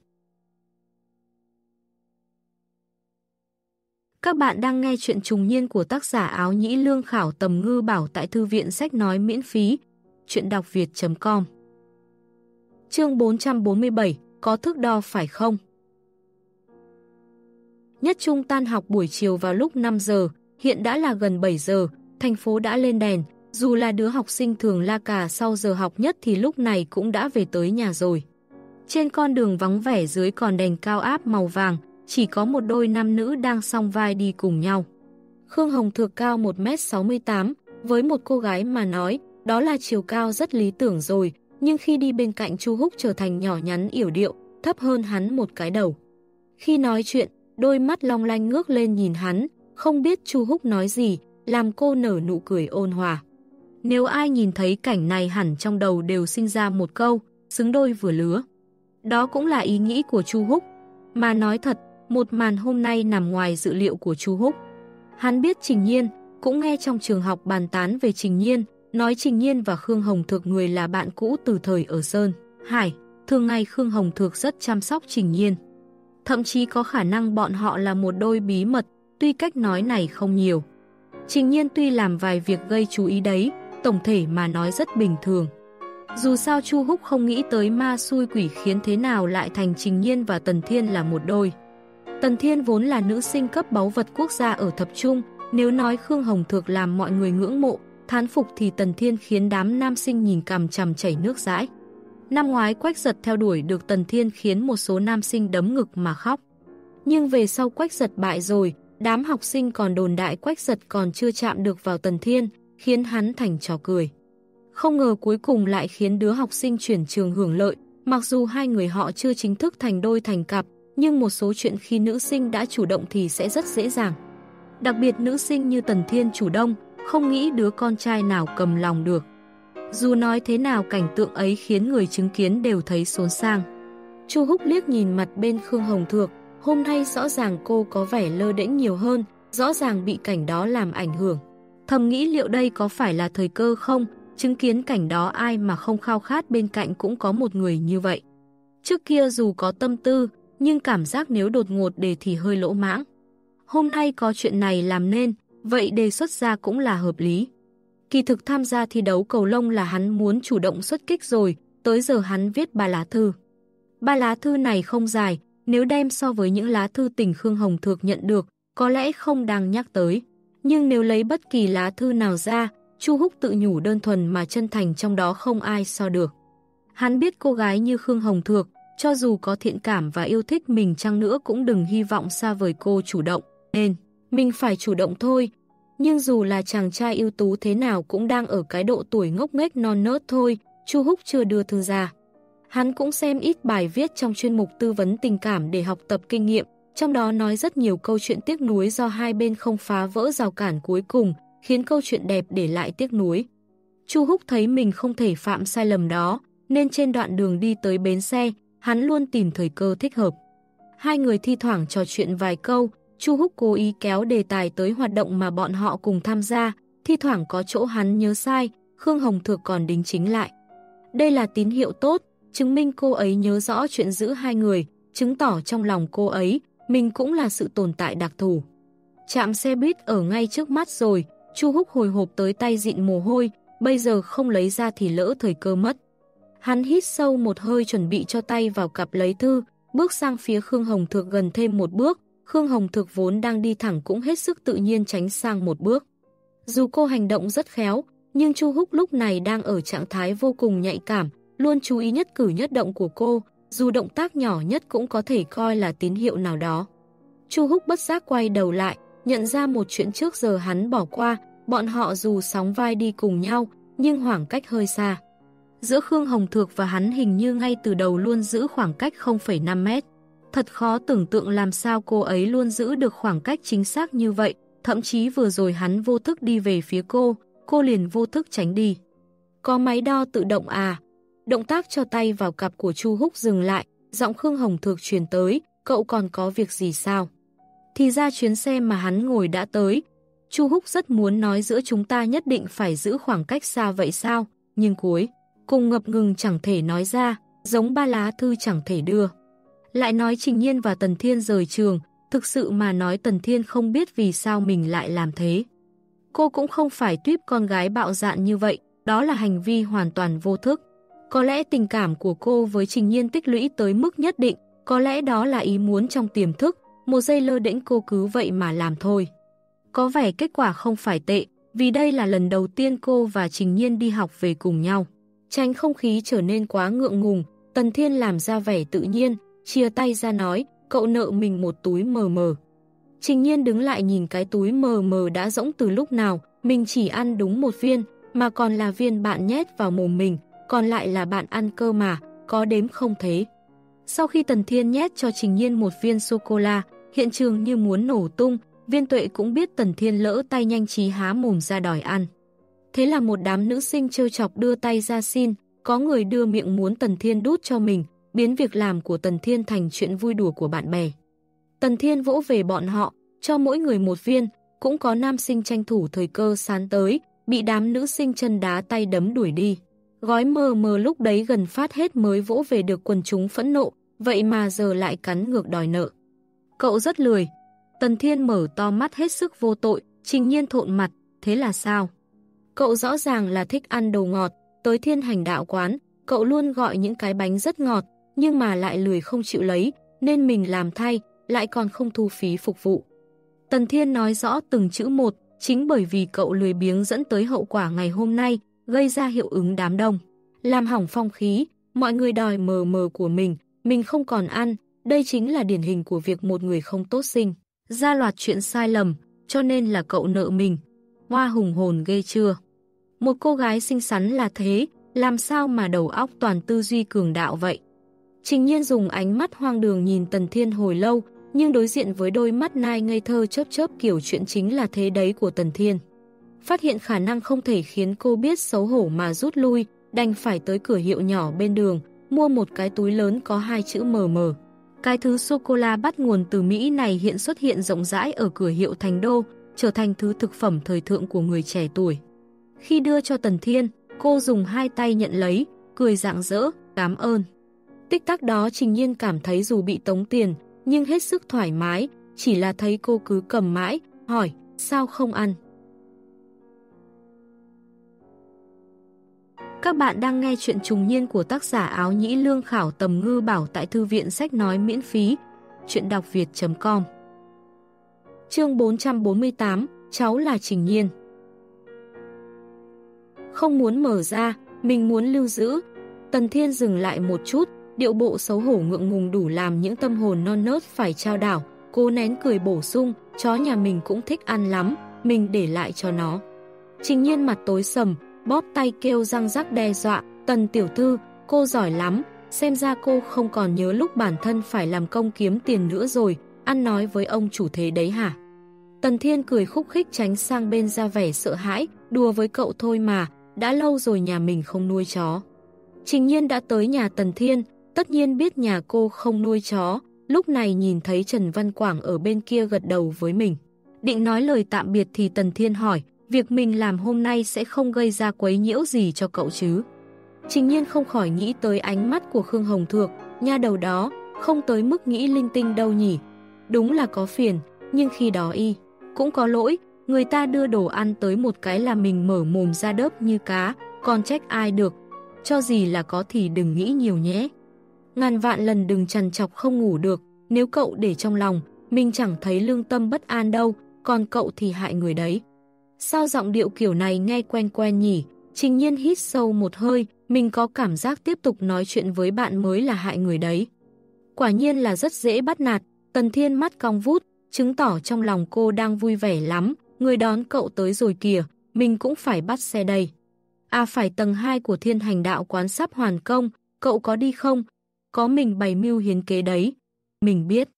A: Các bạn đang nghe chuyện trùng niên của tác giả áo nhĩ lương khảo tầm ngư bảo tại thư viện sách nói miễn phí. Chuyện đọc việt.com Chương 447 Có thước đo phải không? Nhất trung tan học buổi chiều vào lúc 5 giờ, hiện đã là gần 7 giờ, thành phố đã lên đèn, dù là đứa học sinh thường la cà sau giờ học nhất thì lúc này cũng đã về tới nhà rồi. Trên con đường vắng vẻ dưới còn đèn cao áp màu vàng, chỉ có một đôi nam nữ đang song vai đi cùng nhau. Khương Hồng Thược cao 1m68, với một cô gái mà nói, đó là chiều cao rất lý tưởng rồi, nhưng khi đi bên cạnh Chu Húc trở thành nhỏ nhắn yểu điệu, thấp hơn hắn một cái đầu. Khi nói chuyện, đôi mắt long lanh ngước lên nhìn hắn, không biết Chu Húc nói gì, làm cô nở nụ cười ôn hòa. Nếu ai nhìn thấy cảnh này hẳn trong đầu đều sinh ra một câu, xứng đôi vừa lứa. Đó cũng là ý nghĩ của Chu Húc. Mà nói thật, một màn hôm nay nằm ngoài dự liệu của Chu Húc. Hắn biết Trình Nhiên, cũng nghe trong trường học bàn tán về Trình Nhiên, nói Trình Nhiên và Khương Hồng Thược người là bạn cũ từ thời ở Sơn, Hải. Thường ngày Khương Hồng Thược rất chăm sóc Trình Nhiên. Thậm chí có khả năng bọn họ là một đôi bí mật, tuy cách nói này không nhiều. Trình Nhiên tuy làm vài việc gây chú ý đấy, tổng thể mà nói rất bình thường. Dù sao Chu Húc không nghĩ tới ma xui quỷ khiến thế nào lại thành Trình Nhiên và Tần Thiên là một đôi. Tần Thiên vốn là nữ sinh cấp báu vật quốc gia ở thập trung, nếu nói Khương Hồng Thược làm mọi người ngưỡng mộ, thán phục thì Tần Thiên khiến đám nam sinh nhìn cằm chằm chảy nước rãi. Năm ngoái quách giật theo đuổi được Tần Thiên khiến một số nam sinh đấm ngực mà khóc. Nhưng về sau quách giật bại rồi, đám học sinh còn đồn đại quách giật còn chưa chạm được vào Tần Thiên, khiến hắn thành trò cười. Không ngờ cuối cùng lại khiến đứa học sinh chuyển trường hưởng lợi, mặc dù hai người họ chưa chính thức thành đôi thành cặp, nhưng một số chuyện khi nữ sinh đã chủ động thì sẽ rất dễ dàng. Đặc biệt nữ sinh như Tần Thiên chủ động, không nghĩ đứa con trai nào cầm lòng được. Dù nói thế nào cảnh tượng ấy khiến người chứng kiến đều thấy xốn sang. Chu Húc liếc nhìn mặt bên Khương Hồng Thược, hôm nay rõ ràng cô có vẻ lơ đễnh nhiều hơn, rõ ràng bị cảnh đó làm ảnh hưởng. Thầm nghĩ liệu đây có phải là thời cơ không, chứng kiến cảnh đó ai mà không khao khát bên cạnh cũng có một người như vậy. Trước kia dù có tâm tư, nhưng cảm giác nếu đột ngột đề thì hơi lỗ mãng. Hôm nay có chuyện này làm nên, vậy đề xuất ra cũng là hợp lý. Kỳ thực tham gia thi đấu cầu lông là hắn muốn chủ động xuất kích rồi, tới giờ hắn viết ba lá thư. Ba lá thư này không dài, nếu đem so với những lá thư tình Khương Hồng Thược nhận được, có lẽ không đang nhắc tới. Nhưng nếu lấy bất kỳ lá thư nào ra, Chu Húc tự nhủ đơn thuần mà chân thành trong đó không ai so được. Hắn biết cô gái như Khương Hồng Thược, cho dù có thiện cảm và yêu thích mình chăng nữa cũng đừng hy vọng xa vời cô chủ động, nên mình phải chủ động thôi. Nhưng dù là chàng trai ưu tú thế nào cũng đang ở cái độ tuổi ngốc nghếch non nớt thôi, Chu Húc chưa đưa thư ra. Hắn cũng xem ít bài viết trong chuyên mục tư vấn tình cảm để học tập kinh nghiệm, trong đó nói rất nhiều câu chuyện tiếc nuối do hai bên không phá vỡ rào cản cuối cùng, khiến câu chuyện đẹp để lại tiếc nuối. Chu Húc thấy mình không thể phạm sai lầm đó, nên trên đoạn đường đi tới bến xe, hắn luôn tìm thời cơ thích hợp. Hai người thi thoảng trò chuyện vài câu, Chu Húc cố ý kéo đề tài tới hoạt động mà bọn họ cùng tham gia, thi thoảng có chỗ hắn nhớ sai, Khương Hồng Thược còn đính chính lại. Đây là tín hiệu tốt, chứng minh cô ấy nhớ rõ chuyện giữ hai người, chứng tỏ trong lòng cô ấy, mình cũng là sự tồn tại đặc thù. Chạm xe buýt ở ngay trước mắt rồi, Chu Húc hồi hộp tới tay dịn mồ hôi, bây giờ không lấy ra thì lỡ thời cơ mất. Hắn hít sâu một hơi chuẩn bị cho tay vào cặp lấy thư, bước sang phía Khương Hồng Thược gần thêm một bước, Khương Hồng Thược vốn đang đi thẳng cũng hết sức tự nhiên tránh sang một bước. Dù cô hành động rất khéo, nhưng Chu Húc lúc này đang ở trạng thái vô cùng nhạy cảm, luôn chú ý nhất cử nhất động của cô, dù động tác nhỏ nhất cũng có thể coi là tín hiệu nào đó. Chu Húc bất giác quay đầu lại, nhận ra một chuyện trước giờ hắn bỏ qua, bọn họ dù sóng vai đi cùng nhau, nhưng khoảng cách hơi xa. Giữa Khương Hồng Thược và hắn hình như ngay từ đầu luôn giữ khoảng cách 0,5 mét. Thật khó tưởng tượng làm sao cô ấy luôn giữ được khoảng cách chính xác như vậy, thậm chí vừa rồi hắn vô thức đi về phía cô, cô liền vô thức tránh đi. Có máy đo tự động à? Động tác cho tay vào cặp của Chu Húc dừng lại, giọng Khương Hồng Thược truyền tới, cậu còn có việc gì sao? Thì ra chuyến xe mà hắn ngồi đã tới. Chu Húc rất muốn nói giữa chúng ta nhất định phải giữ khoảng cách xa vậy sao? Nhưng cuối, cùng ngập ngừng chẳng thể nói ra, giống ba lá thư chẳng thể đưa. Lại nói Trình Nhiên và Tần Thiên rời trường, thực sự mà nói Tần Thiên không biết vì sao mình lại làm thế. Cô cũng không phải tuyếp con gái bạo dạn như vậy, đó là hành vi hoàn toàn vô thức. Có lẽ tình cảm của cô với Trình Nhiên tích lũy tới mức nhất định, có lẽ đó là ý muốn trong tiềm thức, một giây lơ đễnh cô cứ vậy mà làm thôi. Có vẻ kết quả không phải tệ, vì đây là lần đầu tiên cô và Trình Nhiên đi học về cùng nhau. Tránh không khí trở nên quá ngượng ngùng, Tần Thiên làm ra vẻ tự nhiên, chia tay ra nói, cậu nợ mình một túi mờ mờ. Trình Nhiên đứng lại nhìn cái túi mờ mờ đã rỗng từ lúc nào, mình chỉ ăn đúng một viên, mà còn là viên bạn nhét vào mồm mình, còn lại là bạn ăn cơ mà, có đếm không thế. Sau khi Tần Thiên nhét cho Trình Nhiên một viên sô-cô-la, hiện trường như muốn nổ tung, viên tuệ cũng biết Tần Thiên lỡ tay nhanh trí há mồm ra đòi ăn. Thế là một đám nữ sinh trêu chọc đưa tay ra xin, có người đưa miệng muốn Tần Thiên đút cho mình, biến việc làm của Tần Thiên thành chuyện vui đùa của bạn bè. Tần Thiên vỗ về bọn họ, cho mỗi người một viên, cũng có nam sinh tranh thủ thời cơ sán tới, bị đám nữ sinh chân đá tay đấm đuổi đi. Gói mờ mờ lúc đấy gần phát hết mới vỗ về được quần chúng phẫn nộ, vậy mà giờ lại cắn ngược đòi nợ. Cậu rất lười. Tần Thiên mở to mắt hết sức vô tội, trình nhiên thộn mặt, thế là sao? Cậu rõ ràng là thích ăn đồ ngọt, tới thiên hành đạo quán, cậu luôn gọi những cái bánh rất ngọt, nhưng mà lại lười không chịu lấy, nên mình làm thay, lại còn không thu phí phục vụ. Tần Thiên nói rõ từng chữ một, chính bởi vì cậu lười biếng dẫn tới hậu quả ngày hôm nay, gây ra hiệu ứng đám đông. Làm hỏng phong khí, mọi người đòi mờ mờ của mình, mình không còn ăn, đây chính là điển hình của việc một người không tốt sinh. Ra loạt chuyện sai lầm, cho nên là cậu nợ mình. Hoa hùng hồn ghê chưa? Một cô gái xinh xắn là thế, làm sao mà đầu óc toàn tư duy cường đạo vậy? Trình nhiên dùng ánh mắt hoang đường nhìn Tần Thiên hồi lâu, nhưng đối diện với đôi mắt nai ngây thơ chớp chớp kiểu chuyện chính là thế đấy của Tần Thiên. Phát hiện khả năng không thể khiến cô biết xấu hổ mà rút lui, đành phải tới cửa hiệu nhỏ bên đường, mua một cái túi lớn có hai chữ mờ mờ. Cái thứ sô-cô-la bắt nguồn từ Mỹ này hiện xuất hiện rộng rãi ở cửa hiệu Thành Đô, trở thành thứ thực phẩm thời thượng của người trẻ tuổi. Khi đưa cho Tần Thiên, cô dùng hai tay nhận lấy, cười rạng rỡ, cảm ơn. Tích tắc đó Trình Nhiên cảm thấy dù bị tống tiền, nhưng hết sức thoải mái, chỉ là thấy cô cứ cầm mãi, hỏi, sao không ăn? Các bạn đang nghe chuyện trùng niên của tác giả áo nhĩ lương khảo tầm ngư bảo tại thư viện sách nói miễn phí, chuyện đọc việt.com Chương 448, cháu là Trình Nhiên. Không muốn mở ra, mình muốn lưu giữ. Tần Thiên dừng lại một chút, điệu bộ xấu hổ ngượng ngùng đủ làm những tâm hồn non nớt phải trao đảo. Cô nén cười bổ sung, chó nhà mình cũng thích ăn lắm, mình để lại cho nó. Trình nhiên mặt tối sầm, bóp tay kêu răng rắc đe dọa, tần tiểu thư, cô giỏi lắm, xem ra cô không còn nhớ lúc bản thân phải làm công kiếm tiền nữa rồi, ăn nói với ông chủ thế đấy hả? Tần Thiên cười khúc khích tránh sang bên ra vẻ sợ hãi, đùa với cậu thôi mà, đã lâu rồi nhà mình không nuôi chó. Trình nhiên đã tới nhà Tần Thiên, tất nhiên biết nhà cô không nuôi chó, lúc này nhìn thấy Trần Văn Quảng ở bên kia gật đầu với mình. Định nói lời tạm biệt thì Tần Thiên hỏi, việc mình làm hôm nay sẽ không gây ra quấy nhiễu gì cho cậu chứ. Trình nhiên không khỏi nghĩ tới ánh mắt của Khương Hồng Thược, nha đầu đó, không tới mức nghĩ linh tinh đâu nhỉ. Đúng là có phiền, nhưng khi đó y, cũng có lỗi, người ta đưa đồ ăn tới một cái là mình mở mồm ra đớp như cá, còn trách ai được, cho gì là có thì đừng nghĩ nhiều nhé. Ngàn vạn lần đừng trằn chọc không ngủ được, nếu cậu để trong lòng, mình chẳng thấy lương tâm bất an đâu, còn cậu thì hại người đấy. Sao giọng điệu kiểu này nghe quen quen nhỉ? Trình nhiên hít sâu một hơi, mình có cảm giác tiếp tục nói chuyện với bạn mới là hại người đấy. Quả nhiên là rất dễ bắt nạt, Tần Thiên mắt cong vút, chứng tỏ trong lòng cô đang vui vẻ lắm, người đón cậu tới rồi kìa, mình cũng phải bắt xe đây. À phải tầng 2 của thiên hành đạo quán sắp hoàn công, cậu có đi không? Có mình bày mưu hiến kế đấy. Mình biết.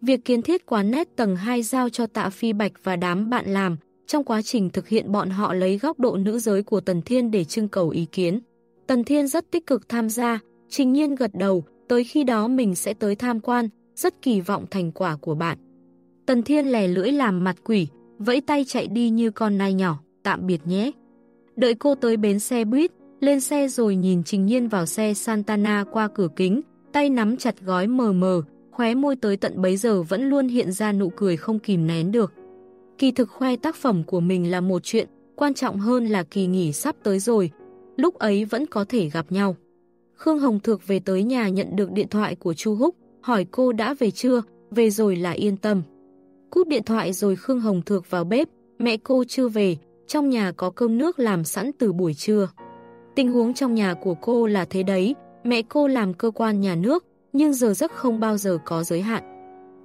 A: Việc kiến thiết quán nét tầng 2 giao cho tạ phi bạch và đám bạn làm, trong quá trình thực hiện bọn họ lấy góc độ nữ giới của Tần Thiên để trưng cầu ý kiến. Tần Thiên rất tích cực tham gia, trình nhiên gật đầu, tới khi đó mình sẽ tới tham quan, rất kỳ vọng thành quả của bạn. Tần Thiên lè lưỡi làm mặt quỷ, vẫy tay chạy đi như con nai nhỏ, tạm biệt nhé. Đợi cô tới bến xe buýt, lên xe rồi nhìn Trình Nhiên vào xe Santana qua cửa kính, tay nắm chặt gói mờ mờ, khóe môi tới tận bấy giờ vẫn luôn hiện ra nụ cười không kìm nén được. Kỳ thực khoe tác phẩm của mình là một chuyện, quan trọng hơn là kỳ nghỉ sắp tới rồi, lúc ấy vẫn có thể gặp nhau. Khương Hồng Thược về tới nhà nhận được điện thoại của Chu Húc, hỏi cô đã về chưa, về rồi là yên tâm. Cúp điện thoại rồi Khương Hồng Thược vào bếp, mẹ cô chưa về, trong nhà có cơm nước làm sẵn từ buổi trưa. Tình huống trong nhà của cô là thế đấy, mẹ cô làm cơ quan nhà nước, nhưng giờ giấc không bao giờ có giới hạn.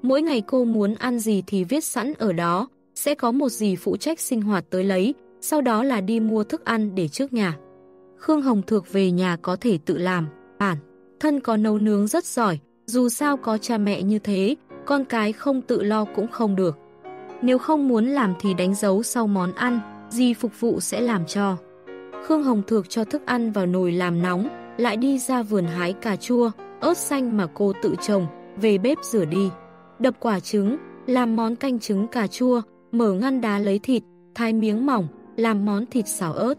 A: Mỗi ngày cô muốn ăn gì thì viết sẵn ở đó, sẽ có một gì phụ trách sinh hoạt tới lấy, sau đó là đi mua thức ăn để trước nhà. Khương Hồng Thược về nhà có thể tự làm, bản, thân có nấu nướng rất giỏi, dù sao có cha mẹ như thế, con cái không tự lo cũng không được. Nếu không muốn làm thì đánh dấu sau món ăn, gì phục vụ sẽ làm cho. Khương Hồng Thược cho thức ăn vào nồi làm nóng, lại đi ra vườn hái cà chua, ớt xanh mà cô tự trồng, về bếp rửa đi. Đập quả trứng, làm món canh trứng cà chua, mở ngăn đá lấy thịt, thái miếng mỏng, làm món thịt xào ớt.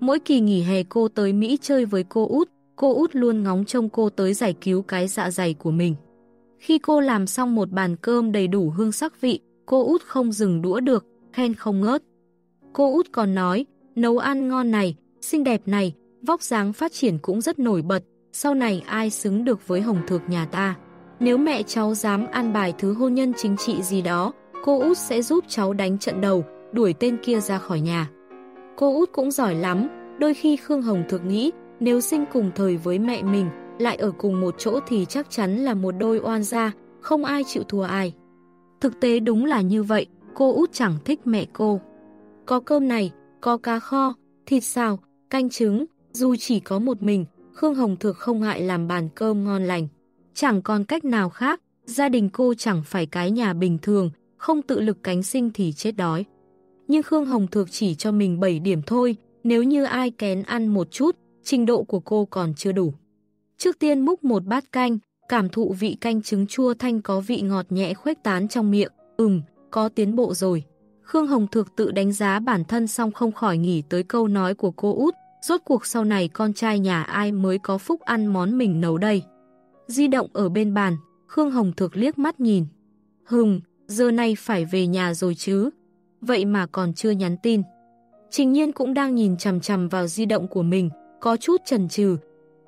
A: Mỗi kỳ nghỉ hè cô tới Mỹ chơi với cô út, cô út luôn ngóng trông cô tới giải cứu cái dạ dày của mình. Khi cô làm xong một bàn cơm đầy đủ hương sắc vị, cô út không dừng đũa được, khen không ngớt. Cô út còn nói, nấu ăn ngon này, xinh đẹp này, vóc dáng phát triển cũng rất nổi bật, sau này ai xứng được với hồng thược nhà ta. Nếu mẹ cháu dám ăn bài thứ hôn nhân chính trị gì đó, cô út sẽ giúp cháu đánh trận đầu, đuổi tên kia ra khỏi nhà. Cô út cũng giỏi lắm, đôi khi Khương Hồng thực nghĩ nếu sinh cùng thời với mẹ mình, lại ở cùng một chỗ thì chắc chắn là một đôi oan gia, không ai chịu thua ai. Thực tế đúng là như vậy, cô út chẳng thích mẹ cô. Có cơm này, có cá kho, thịt xào, canh trứng, dù chỉ có một mình, Khương Hồng Thược không ngại làm bàn cơm ngon lành. Chẳng còn cách nào khác, gia đình cô chẳng phải cái nhà bình thường, không tự lực cánh sinh thì chết đói. Nhưng Khương Hồng Thược chỉ cho mình 7 điểm thôi, nếu như ai kén ăn một chút, trình độ của cô còn chưa đủ. Trước tiên múc một bát canh, cảm thụ vị canh trứng chua thanh có vị ngọt nhẹ khuếch tán trong miệng, ừm, có tiến bộ rồi. Khương Hồng Thược tự đánh giá bản thân xong không khỏi nghỉ tới câu nói của cô út, rốt cuộc sau này con trai nhà ai mới có phúc ăn món mình nấu đây. Di động ở bên bàn, Khương Hồng Thược liếc mắt nhìn. Hừng, giờ này phải về nhà rồi chứ, vậy mà còn chưa nhắn tin. Trình nhiên cũng đang nhìn chằm chằm vào di động của mình, có chút chần chừ.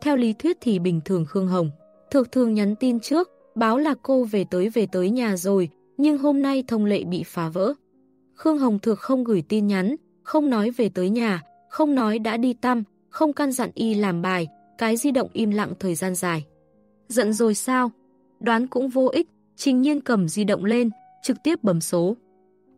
A: Theo lý thuyết thì bình thường Khương Hồng, thực thường nhắn tin trước, báo là cô về tới về tới nhà rồi, nhưng hôm nay thông lệ bị phá vỡ. Khương Hồng thực không gửi tin nhắn, không nói về tới nhà, không nói đã đi tăm, không căn dặn y làm bài, cái di động im lặng thời gian dài. Giận rồi sao? Đoán cũng vô ích, trình nhiên cầm di động lên, trực tiếp bấm số.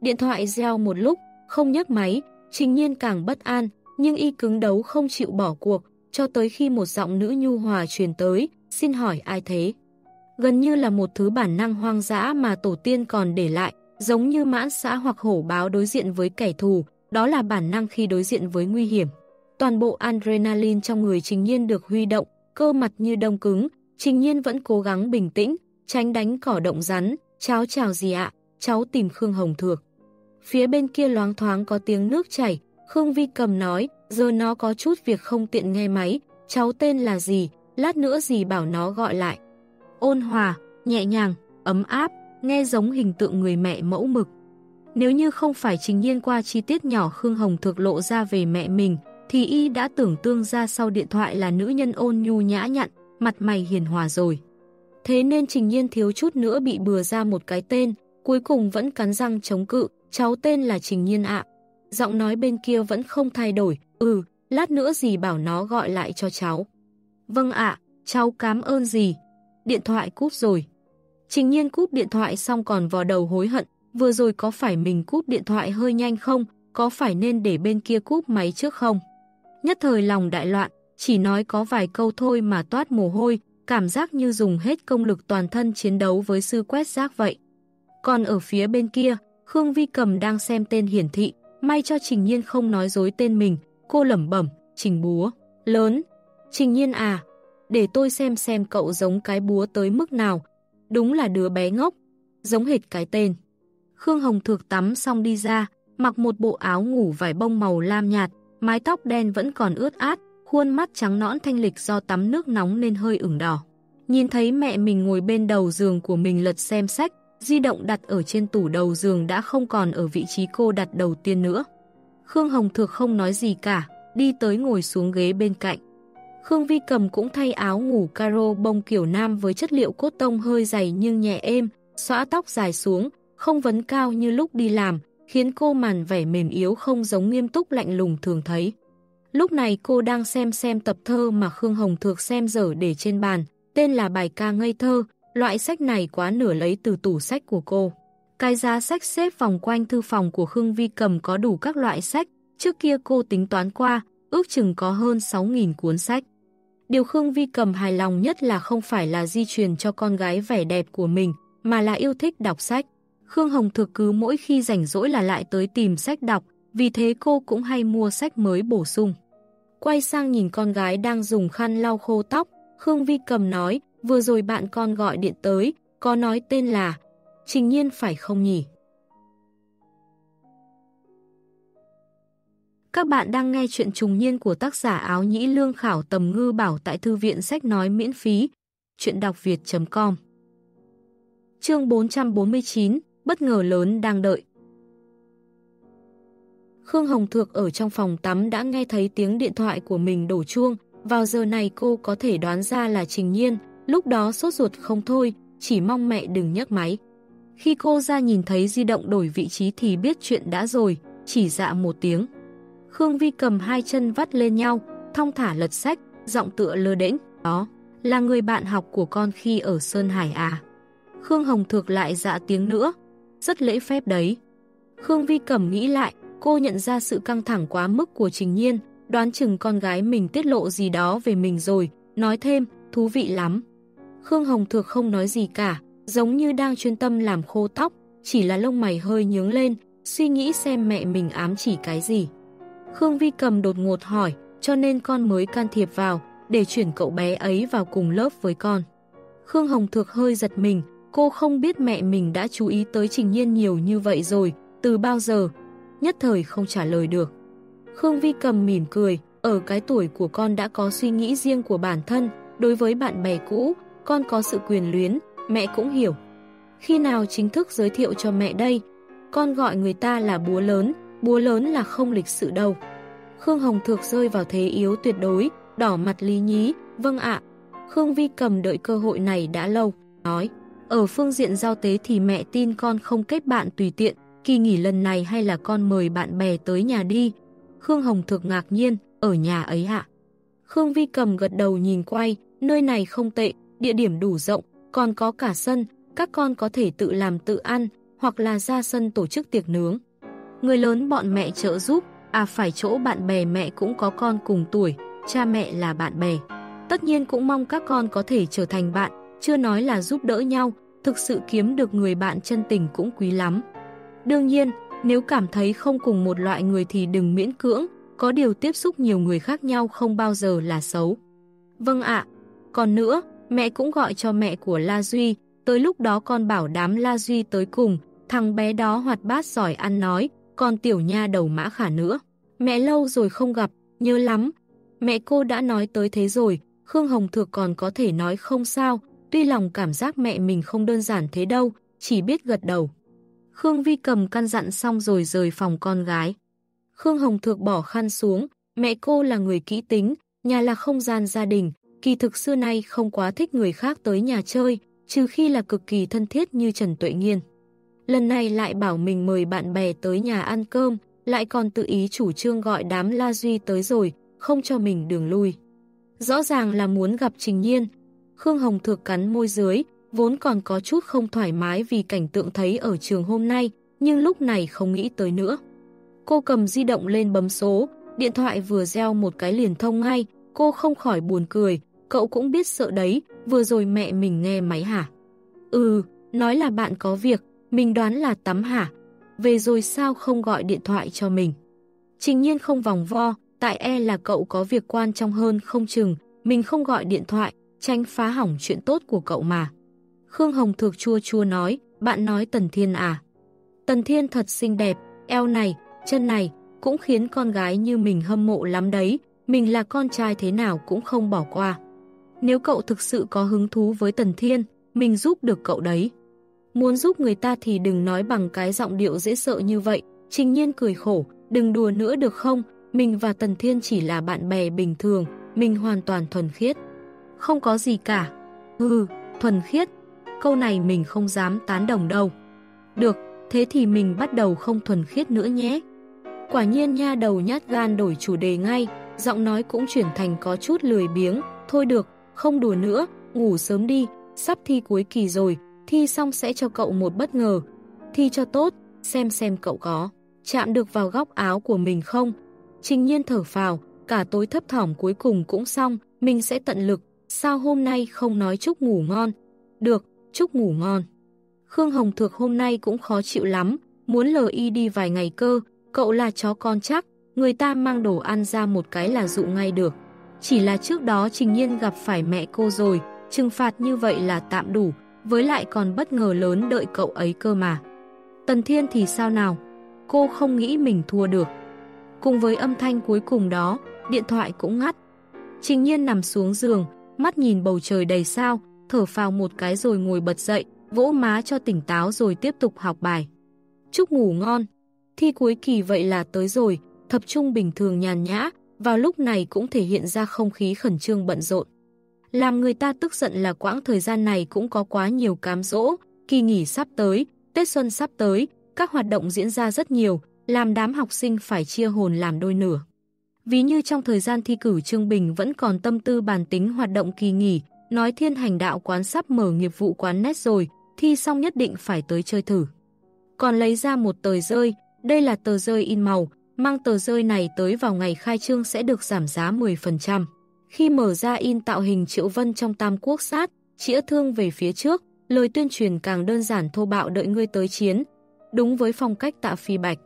A: Điện thoại reo một lúc, không nhấc máy, trình nhiên càng bất an, nhưng y cứng đấu không chịu bỏ cuộc, cho tới khi một giọng nữ nhu hòa truyền tới, xin hỏi ai thế? Gần như là một thứ bản năng hoang dã mà tổ tiên còn để lại, giống như mãn xã hoặc hổ báo đối diện với kẻ thù, đó là bản năng khi đối diện với nguy hiểm. Toàn bộ adrenaline trong người Trình Nhiên được huy động, cơ mặt như đông cứng, Trình Nhiên vẫn cố gắng bình tĩnh, tránh đánh cỏ động rắn, cháo chào gì ạ, cháu tìm Khương Hồng Thược. Phía bên kia loáng thoáng có tiếng nước chảy, Khương Vi cầm nói, giờ nó có chút việc không tiện nghe máy, cháu tên là gì, lát nữa gì bảo nó gọi lại. Ôn hòa, nhẹ nhàng, ấm áp, nghe giống hình tượng người mẹ mẫu mực. Nếu như không phải trình nhiên qua chi tiết nhỏ Khương Hồng thược lộ ra về mẹ mình, thì y đã tưởng tương ra sau điện thoại là nữ nhân ôn nhu nhã nhặn, mặt mày hiền hòa rồi. Thế nên trình nhiên thiếu chút nữa bị bừa ra một cái tên, cuối cùng vẫn cắn răng chống cự, cháu tên là Trình Nhiên ạ. Giọng nói bên kia vẫn không thay đổi, ừ, lát nữa gì bảo nó gọi lại cho cháu. Vâng ạ, cháu cảm ơn gì. Điện thoại cúp rồi. Trình nhiên cúp điện thoại xong còn vò đầu hối hận, vừa rồi có phải mình cúp điện thoại hơi nhanh không, có phải nên để bên kia cúp máy trước không? Nhất thời lòng đại loạn, chỉ nói có vài câu thôi mà toát mồ hôi, cảm giác như dùng hết công lực toàn thân chiến đấu với sư quét rác vậy. Còn ở phía bên kia, Khương Vi Cầm đang xem tên hiển thị, may cho Trình Nhiên không nói dối tên mình, cô lẩm bẩm, Trình Búa, lớn. Trình Nhiên à, để tôi xem xem cậu giống cái búa tới mức nào. Đúng là đứa bé ngốc, giống hệt cái tên. Khương Hồng Thược tắm xong đi ra, mặc một bộ áo ngủ vải bông màu lam nhạt, mái tóc đen vẫn còn ướt át, khuôn mắt trắng nõn thanh lịch do tắm nước nóng nên hơi ửng đỏ. Nhìn thấy mẹ mình ngồi bên đầu giường của mình lật xem sách, di động đặt ở trên tủ đầu giường đã không còn ở vị trí cô đặt đầu tiên nữa. Khương Hồng Thược không nói gì cả, đi tới ngồi xuống ghế bên cạnh. Khương Vi Cầm cũng thay áo ngủ caro bông kiểu nam với chất liệu cốt tông hơi dày nhưng nhẹ êm, xõa tóc dài xuống, không vấn cao như lúc đi làm, khiến cô màn vẻ mềm yếu không giống nghiêm túc lạnh lùng thường thấy. Lúc này cô đang xem xem tập thơ mà Khương Hồng Thược xem dở để trên bàn, tên là bài ca ngây thơ, loại sách này quá nửa lấy từ tủ sách của cô. Cái giá sách xếp vòng quanh thư phòng của Khương Vi Cầm có đủ các loại sách, trước kia cô tính toán qua, ước chừng có hơn 6.000 cuốn sách. Điều Khương Vi Cầm hài lòng nhất là không phải là di truyền cho con gái vẻ đẹp của mình, mà là yêu thích đọc sách. Khương Hồng thực cứ mỗi khi rảnh rỗi là lại tới tìm sách đọc, vì thế cô cũng hay mua sách mới bổ sung. Quay sang nhìn con gái đang dùng khăn lau khô tóc, Khương Vi cầm nói, vừa rồi bạn con gọi điện tới, có nói tên là Trình Nhiên phải không nhỉ? Các bạn đang nghe chuyện trùng niên của tác giả áo nhĩ lương khảo tầm ngư bảo tại thư viện sách nói miễn phí. Chuyện đọc việt.com Chương 449 Bất ngờ lớn đang đợi Khương Hồng Thược ở trong phòng tắm đã nghe thấy tiếng điện thoại của mình đổ chuông. Vào giờ này cô có thể đoán ra là Trình Nhiên, lúc đó sốt ruột không thôi, chỉ mong mẹ đừng nhấc máy. Khi cô ra nhìn thấy di động đổi vị trí thì biết chuyện đã rồi, chỉ dạ một tiếng. Khương Vi cầm hai chân vắt lên nhau, thong thả lật sách, giọng tựa lơ đễnh. Đó, là người bạn học của con khi ở Sơn Hải à. Khương Hồng Thược lại dạ tiếng nữa. Rất lễ phép đấy. Khương Vi cầm nghĩ lại, Cô nhận ra sự căng thẳng quá mức của Trình Nhiên, đoán chừng con gái mình tiết lộ gì đó về mình rồi, nói thêm, thú vị lắm. Khương Hồng Thược không nói gì cả, giống như đang chuyên tâm làm khô tóc, chỉ là lông mày hơi nhướng lên, suy nghĩ xem mẹ mình ám chỉ cái gì. Khương Vi cầm đột ngột hỏi, cho nên con mới can thiệp vào, để chuyển cậu bé ấy vào cùng lớp với con. Khương Hồng Thược hơi giật mình, cô không biết mẹ mình đã chú ý tới Trình Nhiên nhiều như vậy rồi, từ bao giờ, nhất thời không trả lời được. Khương Vi cầm mỉm cười, ở cái tuổi của con đã có suy nghĩ riêng của bản thân, đối với bạn bè cũ, con có sự quyền luyến, mẹ cũng hiểu. Khi nào chính thức giới thiệu cho mẹ đây, con gọi người ta là búa lớn, búa lớn là không lịch sự đâu. Khương Hồng Thược rơi vào thế yếu tuyệt đối, đỏ mặt lý nhí, vâng ạ. Khương Vi cầm đợi cơ hội này đã lâu, nói, ở phương diện giao tế thì mẹ tin con không kết bạn tùy tiện, kỳ nghỉ lần này hay là con mời bạn bè tới nhà đi. Khương Hồng thược ngạc nhiên, ở nhà ấy ạ. Khương Vi cầm gật đầu nhìn quay, nơi này không tệ, địa điểm đủ rộng, còn có cả sân, các con có thể tự làm tự ăn, hoặc là ra sân tổ chức tiệc nướng. Người lớn bọn mẹ trợ giúp, à phải chỗ bạn bè mẹ cũng có con cùng tuổi, cha mẹ là bạn bè. Tất nhiên cũng mong các con có thể trở thành bạn, chưa nói là giúp đỡ nhau, thực sự kiếm được người bạn chân tình cũng quý lắm. Đương nhiên, nếu cảm thấy không cùng một loại người thì đừng miễn cưỡng, có điều tiếp xúc nhiều người khác nhau không bao giờ là xấu. Vâng ạ, còn nữa, mẹ cũng gọi cho mẹ của La Duy, tới lúc đó con bảo đám La Duy tới cùng, thằng bé đó hoạt bát giỏi ăn nói, còn tiểu nha đầu mã khả nữa. Mẹ lâu rồi không gặp, nhớ lắm. Mẹ cô đã nói tới thế rồi, Khương Hồng Thược còn có thể nói không sao, tuy lòng cảm giác mẹ mình không đơn giản thế đâu, chỉ biết gật đầu. Khương Vi cầm căn dặn xong rồi rời phòng con gái. Khương Hồng Thược bỏ khăn xuống, mẹ cô là người kỹ tính, nhà là không gian gia đình, kỳ thực xưa nay không quá thích người khác tới nhà chơi, trừ khi là cực kỳ thân thiết như Trần Tuệ Nghiên. Lần này lại bảo mình mời bạn bè tới nhà ăn cơm, lại còn tự ý chủ trương gọi đám La Duy tới rồi, không cho mình đường lui. Rõ ràng là muốn gặp Trình Nhiên. Khương Hồng Thược cắn môi dưới, vốn còn có chút không thoải mái vì cảnh tượng thấy ở trường hôm nay, nhưng lúc này không nghĩ tới nữa. Cô cầm di động lên bấm số, điện thoại vừa reo một cái liền thông ngay, cô không khỏi buồn cười, cậu cũng biết sợ đấy, vừa rồi mẹ mình nghe máy hả? Ừ, nói là bạn có việc, mình đoán là tắm hả? Về rồi sao không gọi điện thoại cho mình? Trình nhiên không vòng vo, tại e là cậu có việc quan trọng hơn không chừng, mình không gọi điện thoại, tránh phá hỏng chuyện tốt của cậu mà. Khương Hồng Thược chua chua nói, bạn nói Tần Thiên à? Tần Thiên thật xinh đẹp, eo này, chân này, cũng khiến con gái như mình hâm mộ lắm đấy, mình là con trai thế nào cũng không bỏ qua. Nếu cậu thực sự có hứng thú với Tần Thiên, mình giúp được cậu đấy. Muốn giúp người ta thì đừng nói bằng cái giọng điệu dễ sợ như vậy. Trình nhiên cười khổ, đừng đùa nữa được không? Mình và Tần Thiên chỉ là bạn bè bình thường, mình hoàn toàn thuần khiết. Không có gì cả. Ừ, thuần khiết. Câu này mình không dám tán đồng đâu. Được, thế thì mình bắt đầu không thuần khiết nữa nhé. Quả nhiên nha đầu nhát gan đổi chủ đề ngay, giọng nói cũng chuyển thành có chút lười biếng. Thôi được, không đùa nữa, ngủ sớm đi, sắp thi cuối kỳ rồi, thi xong sẽ cho cậu một bất ngờ. Thi cho tốt, xem xem cậu có chạm được vào góc áo của mình không. Trình nhiên thở phào, cả tối thấp thỏm cuối cùng cũng xong, mình sẽ tận lực. Sao hôm nay không nói chúc ngủ ngon? Được, chúc ngủ ngon. Khương Hồng Thược hôm nay cũng khó chịu lắm, muốn lờ y đi vài ngày cơ, cậu là chó con chắc, người ta mang đồ ăn ra một cái là dụ ngay được. Chỉ là trước đó Trình Nhiên gặp phải mẹ cô rồi, trừng phạt như vậy là tạm đủ, với lại còn bất ngờ lớn đợi cậu ấy cơ mà. Tần Thiên thì sao nào? Cô không nghĩ mình thua được. Cùng với âm thanh cuối cùng đó, điện thoại cũng ngắt. Trình Nhiên nằm xuống giường, mắt nhìn bầu trời đầy sao, thở phào một cái rồi ngồi bật dậy, vỗ má cho tỉnh táo rồi tiếp tục học bài. Chúc ngủ ngon. Thi cuối kỳ vậy là tới rồi, tập trung bình thường nhàn nhã, vào lúc này cũng thể hiện ra không khí khẩn trương bận rộn. Làm người ta tức giận là quãng thời gian này cũng có quá nhiều cám dỗ, kỳ nghỉ sắp tới, Tết Xuân sắp tới, các hoạt động diễn ra rất nhiều, làm đám học sinh phải chia hồn làm đôi nửa. Ví như trong thời gian thi cử Trương Bình vẫn còn tâm tư bàn tính hoạt động kỳ nghỉ, nói thiên hành đạo quán sắp mở nghiệp vụ quán nét rồi, thi xong nhất định phải tới chơi thử. Còn lấy ra một tờ rơi, đây là tờ rơi in màu, mang tờ rơi này tới vào ngày khai trương sẽ được giảm giá 10%. Khi mở ra in tạo hình Triệu Vân trong Tam Quốc sát, chĩa thương về phía trước, lời tuyên truyền càng đơn giản thô bạo đợi ngươi tới chiến, đúng với phong cách tạ phi bạch.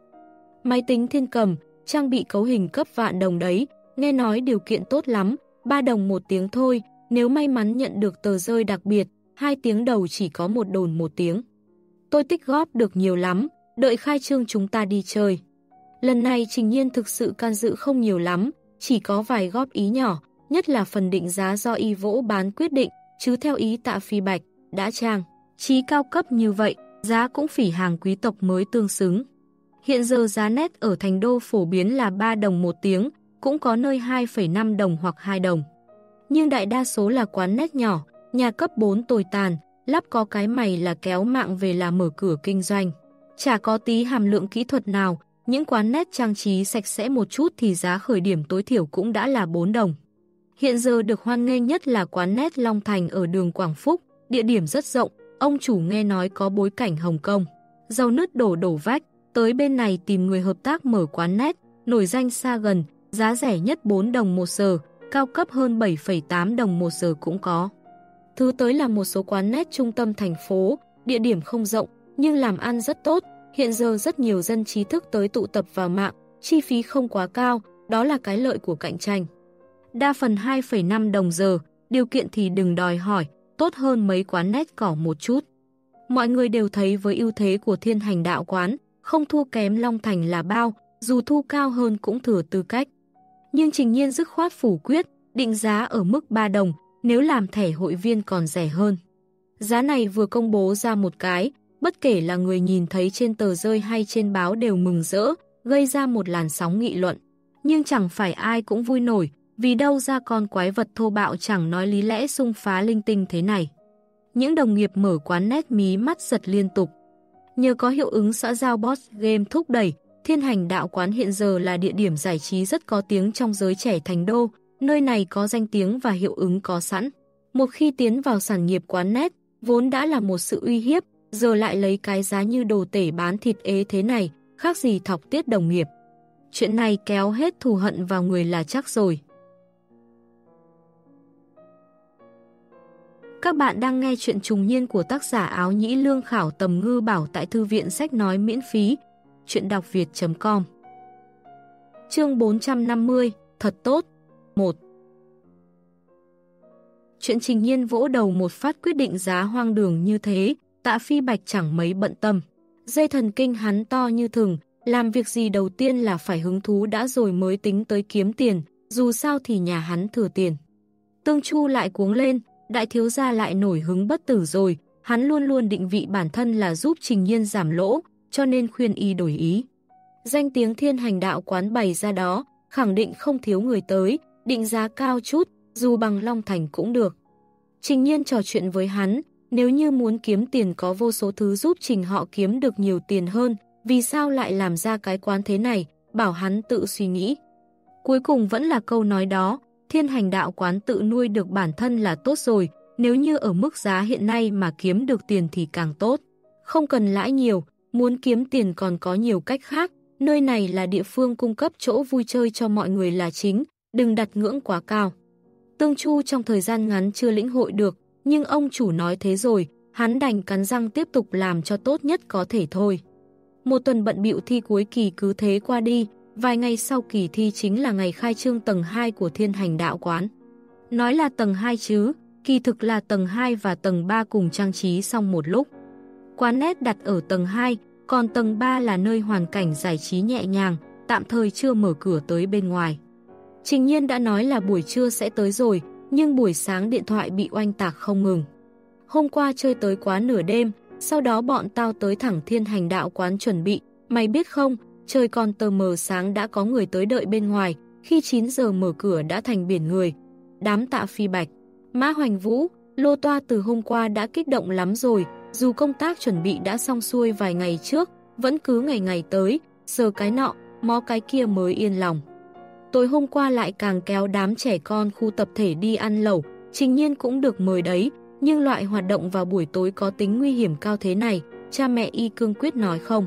A: Máy tính thiên cầm, trang bị cấu hình cấp vạn đồng đấy, nghe nói điều kiện tốt lắm, 3 đồng một tiếng thôi, nếu may mắn nhận được tờ rơi đặc biệt, hai tiếng đầu chỉ có một đồn một tiếng. Tôi tích góp được nhiều lắm, đợi khai trương chúng ta đi chơi. Lần này Trình Nhiên thực sự can dự không nhiều lắm, chỉ có vài góp ý nhỏ, nhất là phần định giá do y vỗ bán quyết định, chứ theo ý tạ phi bạch, đã trang. Chí cao cấp như vậy, giá cũng phỉ hàng quý tộc mới tương xứng. Hiện giờ giá nét ở thành đô phổ biến là 3 đồng một tiếng, cũng có nơi 2,5 đồng hoặc 2 đồng. Nhưng đại đa số là quán nét nhỏ, nhà cấp 4 tồi tàn, lắp có cái mày là kéo mạng về là mở cửa kinh doanh. Chả có tí hàm lượng kỹ thuật nào, những quán nét trang trí sạch sẽ một chút thì giá khởi điểm tối thiểu cũng đã là 4 đồng. Hiện giờ được hoan nghênh nhất là quán nét Long Thành ở đường Quảng Phúc, địa điểm rất rộng, ông chủ nghe nói có bối cảnh Hồng Kông. Dầu nứt đổ đổ vách, tới bên này tìm người hợp tác mở quán nét, nổi danh xa gần, giá rẻ nhất 4 đồng một giờ, cao cấp hơn 7,8 đồng một giờ cũng có. Thứ tới là một số quán nét trung tâm thành phố, địa điểm không rộng, nhưng làm ăn rất tốt. Hiện giờ rất nhiều dân trí thức tới tụ tập vào mạng, chi phí không quá cao, đó là cái lợi của cạnh tranh. Đa phần 2,5 đồng giờ, điều kiện thì đừng đòi hỏi, tốt hơn mấy quán nét cỏ một chút. Mọi người đều thấy với ưu thế của thiên hành đạo quán, không thua kém Long Thành là bao, dù thu cao hơn cũng thừa tư cách. Nhưng trình nhiên dứt khoát phủ quyết, định giá ở mức 3 đồng, nếu làm thẻ hội viên còn rẻ hơn. Giá này vừa công bố ra một cái, bất kể là người nhìn thấy trên tờ rơi hay trên báo đều mừng rỡ, gây ra một làn sóng nghị luận. Nhưng chẳng phải ai cũng vui nổi, vì đâu ra con quái vật thô bạo chẳng nói lý lẽ xung phá linh tinh thế này. Những đồng nghiệp mở quán nét mí mắt giật liên tục. Nhờ có hiệu ứng xã giao boss game thúc đẩy, thiên hành đạo quán hiện giờ là địa điểm giải trí rất có tiếng trong giới trẻ thành đô, nơi này có danh tiếng và hiệu ứng có sẵn. Một khi tiến vào sản nghiệp quán nét, vốn đã là một sự uy hiếp, giờ lại lấy cái giá như đồ tể bán thịt ế thế này, khác gì thọc tiết đồng nghiệp. Chuyện này kéo hết thù hận vào người là chắc rồi. Các bạn đang nghe chuyện trùng niên của tác giả áo nhĩ lương khảo tầm ngư bảo tại thư viện sách nói miễn phí. Chuyện đọc việt.com Chương 450 Thật tốt 1 Chuyện trình nhiên vỗ đầu một phát quyết định giá hoang đường như thế, tạ phi bạch chẳng mấy bận tâm. Dây thần kinh hắn to như thừng, làm việc gì đầu tiên là phải hứng thú đã rồi mới tính tới kiếm tiền, dù sao thì nhà hắn thừa tiền. Tương Chu lại cuống lên, đại thiếu gia lại nổi hứng bất tử rồi, hắn luôn luôn định vị bản thân là giúp trình nhiên giảm lỗ, cho nên khuyên y đổi ý. Danh tiếng thiên hành đạo quán bày ra đó, khẳng định không thiếu người tới, định giá cao chút, dù bằng Long Thành cũng được. Trình nhiên trò chuyện với hắn, nếu như muốn kiếm tiền có vô số thứ giúp trình họ kiếm được nhiều tiền hơn, vì sao lại làm ra cái quán thế này, bảo hắn tự suy nghĩ. Cuối cùng vẫn là câu nói đó, thiên hành đạo quán tự nuôi được bản thân là tốt rồi, nếu như ở mức giá hiện nay mà kiếm được tiền thì càng tốt. Không cần lãi nhiều, muốn kiếm tiền còn có nhiều cách khác, nơi này là địa phương cung cấp chỗ vui chơi cho mọi người là chính, đừng đặt ngưỡng quá cao. Tương Chu trong thời gian ngắn chưa lĩnh hội được, nhưng ông chủ nói thế rồi, hắn đành cắn răng tiếp tục làm cho tốt nhất có thể thôi. Một tuần bận bịu thi cuối kỳ cứ thế qua đi, vài ngày sau kỳ thi chính là ngày khai trương tầng 2 của thiên hành đạo quán. Nói là tầng 2 chứ, kỳ thực là tầng 2 và tầng 3 cùng trang trí xong một lúc. Quán nét đặt ở tầng 2, còn tầng 3 là nơi hoàn cảnh giải trí nhẹ nhàng, tạm thời chưa mở cửa tới bên ngoài. Trình nhiên đã nói là buổi trưa sẽ tới rồi, nhưng buổi sáng điện thoại bị oanh tạc không ngừng. Hôm qua chơi tới quá nửa đêm, sau đó bọn tao tới thẳng thiên hành đạo quán chuẩn bị, mày biết không, trời còn tờ mờ sáng đã có người tới đợi bên ngoài, khi 9 giờ mở cửa đã thành biển người. Đám tạ phi bạch, Mã Hoành Vũ, Lô Toa từ hôm qua đã kích động lắm rồi, dù công tác chuẩn bị đã xong xuôi vài ngày trước, vẫn cứ ngày ngày tới, giờ cái nọ, mó cái kia mới yên lòng. Tối hôm qua lại càng kéo đám trẻ con khu tập thể đi ăn lẩu, trình nhiên cũng được mời đấy, nhưng loại hoạt động vào buổi tối có tính nguy hiểm cao thế này, cha mẹ y cương quyết nói không.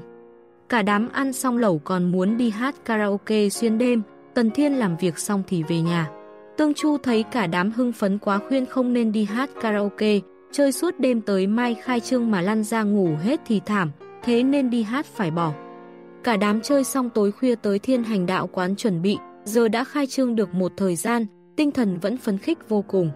A: Cả đám ăn xong lẩu còn muốn đi hát karaoke xuyên đêm, Tần Thiên làm việc xong thì về nhà. Tương Chu thấy cả đám hưng phấn quá khuyên không nên đi hát karaoke, chơi suốt đêm tới mai khai trương mà lăn ra ngủ hết thì thảm, thế nên đi hát phải bỏ. Cả đám chơi xong tối khuya tới thiên hành đạo quán chuẩn bị, giờ đã khai trương được một thời gian, tinh thần vẫn phấn khích vô cùng.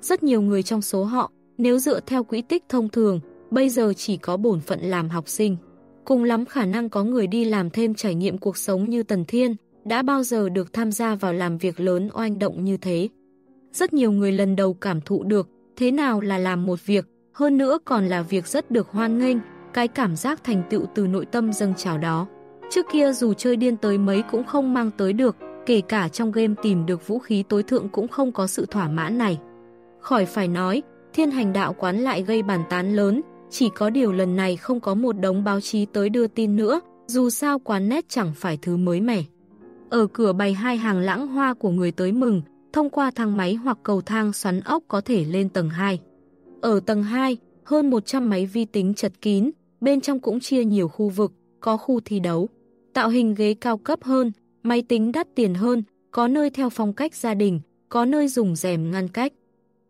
A: Rất nhiều người trong số họ, nếu dựa theo quỹ tích thông thường, bây giờ chỉ có bổn phận làm học sinh. Cùng lắm khả năng có người đi làm thêm trải nghiệm cuộc sống như Tần Thiên, đã bao giờ được tham gia vào làm việc lớn oanh động như thế. Rất nhiều người lần đầu cảm thụ được thế nào là làm một việc, hơn nữa còn là việc rất được hoan nghênh, cái cảm giác thành tựu từ nội tâm dâng trào đó. Trước kia dù chơi điên tới mấy cũng không mang tới được, kể cả trong game tìm được vũ khí tối thượng cũng không có sự thỏa mãn này. Khỏi phải nói, thiên hành đạo quán lại gây bàn tán lớn, chỉ có điều lần này không có một đống báo chí tới đưa tin nữa, dù sao quán nét chẳng phải thứ mới mẻ. Ở cửa bày hai hàng lãng hoa của người tới mừng, thông qua thang máy hoặc cầu thang xoắn ốc có thể lên tầng 2. Ở tầng 2, hơn 100 máy vi tính chật kín, bên trong cũng chia nhiều khu vực, có khu thi đấu. Tạo hình ghế cao cấp hơn, máy tính đắt tiền hơn, có nơi theo phong cách gia đình, có nơi dùng rèm ngăn cách.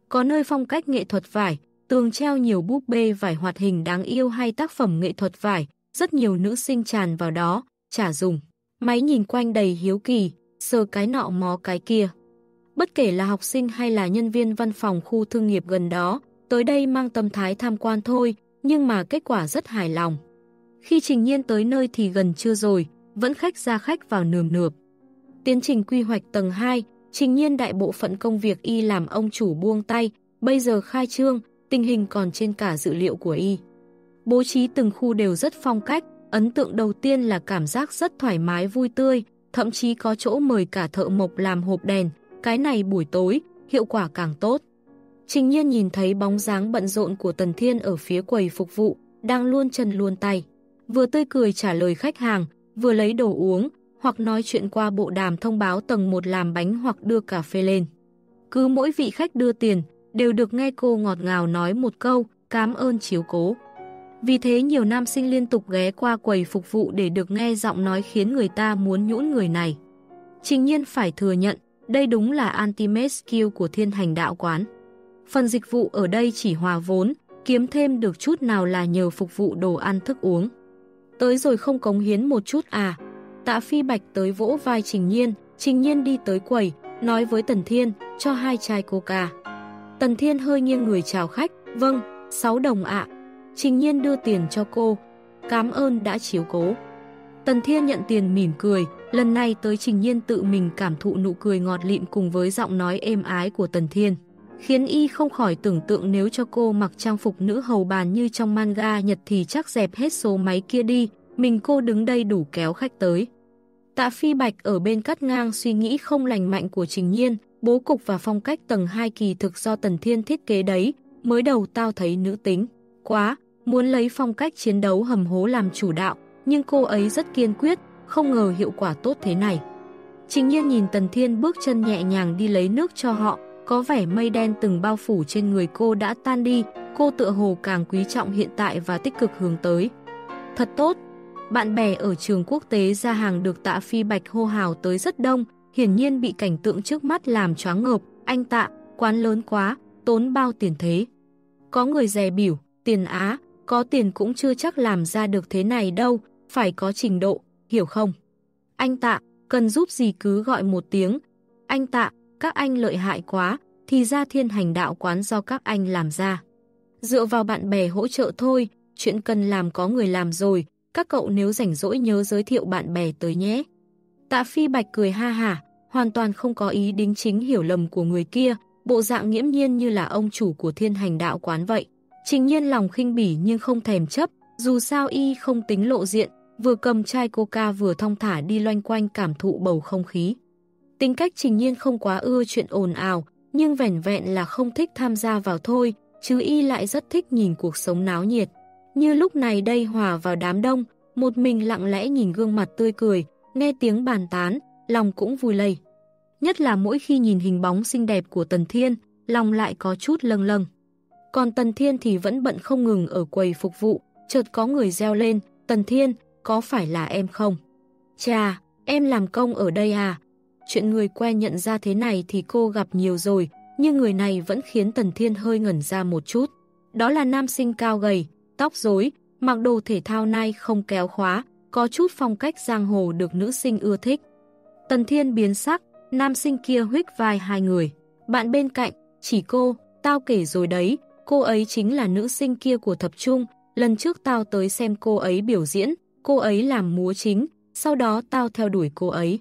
A: Có nơi phong cách nghệ thuật vải, tường treo nhiều búp bê vải hoạt hình đáng yêu hay tác phẩm nghệ thuật vải, rất nhiều nữ sinh tràn vào đó, trả dùng. Máy nhìn quanh đầy hiếu kỳ, sờ cái nọ mó cái kia. Bất kể là học sinh hay là nhân viên văn phòng khu thương nghiệp gần đó, tới đây mang tâm thái tham quan thôi, nhưng mà kết quả rất hài lòng. Khi Trình Nhiên tới nơi thì gần chưa rồi, vẫn khách ra khách vào nườm nượp. Tiến trình quy hoạch tầng 2, Trình Nhiên đại bộ phận công việc y làm ông chủ buông tay, bây giờ khai trương, tình hình còn trên cả dữ liệu của y. Bố trí từng khu đều rất phong cách, ấn tượng đầu tiên là cảm giác rất thoải mái vui tươi, thậm chí có chỗ mời cả thợ mộc làm hộp đèn, cái này buổi tối, hiệu quả càng tốt. Trình nhiên nhìn thấy bóng dáng bận rộn của Tần Thiên ở phía quầy phục vụ, đang luôn chân luôn tay. Vừa tươi cười trả lời khách hàng, vừa lấy đồ uống, hoặc nói chuyện qua bộ đàm thông báo tầng 1 làm bánh hoặc đưa cà phê lên. Cứ mỗi vị khách đưa tiền, đều được nghe cô ngọt ngào nói một câu, cảm ơn chiếu cố. Vì thế nhiều nam sinh liên tục ghé qua quầy phục vụ để được nghe giọng nói khiến người ta muốn nhũn người này. Trình nhiên phải thừa nhận, đây đúng là ultimate skill của thiên hành đạo quán. Phần dịch vụ ở đây chỉ hòa vốn, kiếm thêm được chút nào là nhờ phục vụ đồ ăn thức uống. Tới rồi không cống hiến một chút à. Tạ Phi Bạch tới vỗ vai Trình Nhiên, Trình Nhiên đi tới quầy, nói với Tần Thiên, cho hai chai coca. Tần Thiên hơi nghiêng người chào khách, vâng, 6 đồng ạ. Trình Nhiên đưa tiền cho cô, cảm ơn đã chiếu cố. Tần Thiên nhận tiền mỉm cười, lần này tới Trình Nhiên tự mình cảm thụ nụ cười ngọt lịm cùng với giọng nói êm ái của Tần Thiên. Khiến y không khỏi tưởng tượng nếu cho cô mặc trang phục nữ hầu bàn như trong manga Nhật thì chắc dẹp hết số máy kia đi, mình cô đứng đây đủ kéo khách tới. Tạ Phi Bạch ở bên cắt ngang suy nghĩ không lành mạnh của Trình Nhiên, bố cục và phong cách tầng 2 kỳ thực do Tần Thiên thiết kế đấy, mới đầu tao thấy nữ tính. Quá, muốn lấy phong cách chiến đấu hầm hố làm chủ đạo, nhưng cô ấy rất kiên quyết, không ngờ hiệu quả tốt thế này. Trình nhiên nhìn Tần Thiên bước chân nhẹ nhàng đi lấy nước cho họ, có vẻ mây đen từng bao phủ trên người cô đã tan đi, cô tựa hồ càng quý trọng hiện tại và tích cực hướng tới. Thật tốt, bạn bè ở trường quốc tế ra hàng được tạ phi bạch hô hào tới rất đông, hiển nhiên bị cảnh tượng trước mắt làm choáng ngợp, anh tạ, quán lớn quá, tốn bao tiền thế. Có người rè biểu, tiền Á, có tiền cũng chưa chắc làm ra được thế này đâu, phải có trình độ, hiểu không? Anh tạ, cần giúp gì cứ gọi một tiếng. Anh tạ, các anh lợi hại quá, thì ra thiên hành đạo quán do các anh làm ra. Dựa vào bạn bè hỗ trợ thôi, chuyện cần làm có người làm rồi, các cậu nếu rảnh rỗi nhớ giới thiệu bạn bè tới nhé. Tạ Phi Bạch cười ha hả, hoàn toàn không có ý đính chính hiểu lầm của người kia, bộ dạng nghiễm nhiên như là ông chủ của thiên hành đạo quán vậy. Trình nhiên lòng khinh bỉ nhưng không thèm chấp, dù sao y không tính lộ diện, vừa cầm chai coca vừa thong thả đi loanh quanh cảm thụ bầu không khí. Tính cách trình nhiên không quá ưa chuyện ồn ào, nhưng vẻn vẹn là không thích tham gia vào thôi, chứ y lại rất thích nhìn cuộc sống náo nhiệt. Như lúc này đây hòa vào đám đông, một mình lặng lẽ nhìn gương mặt tươi cười, nghe tiếng bàn tán, lòng cũng vui lây. Nhất là mỗi khi nhìn hình bóng xinh đẹp của Tần Thiên, lòng lại có chút lâng lâng. Còn Tần Thiên thì vẫn bận không ngừng ở quầy phục vụ, chợt có người reo lên, Tần Thiên, có phải là em không? Chà, em làm công ở đây à? Chuyện người quen nhận ra thế này thì cô gặp nhiều rồi, nhưng người này vẫn khiến Tần Thiên hơi ngẩn ra một chút. Đó là nam sinh cao gầy, tóc rối, mặc đồ thể thao nay không kéo khóa, có chút phong cách giang hồ được nữ sinh ưa thích. Tần Thiên biến sắc, nam sinh kia huyết vai hai người. Bạn bên cạnh, chỉ cô, tao kể rồi đấy, cô ấy chính là nữ sinh kia của thập trung, lần trước tao tới xem cô ấy biểu diễn, cô ấy làm múa chính, sau đó tao theo đuổi cô ấy.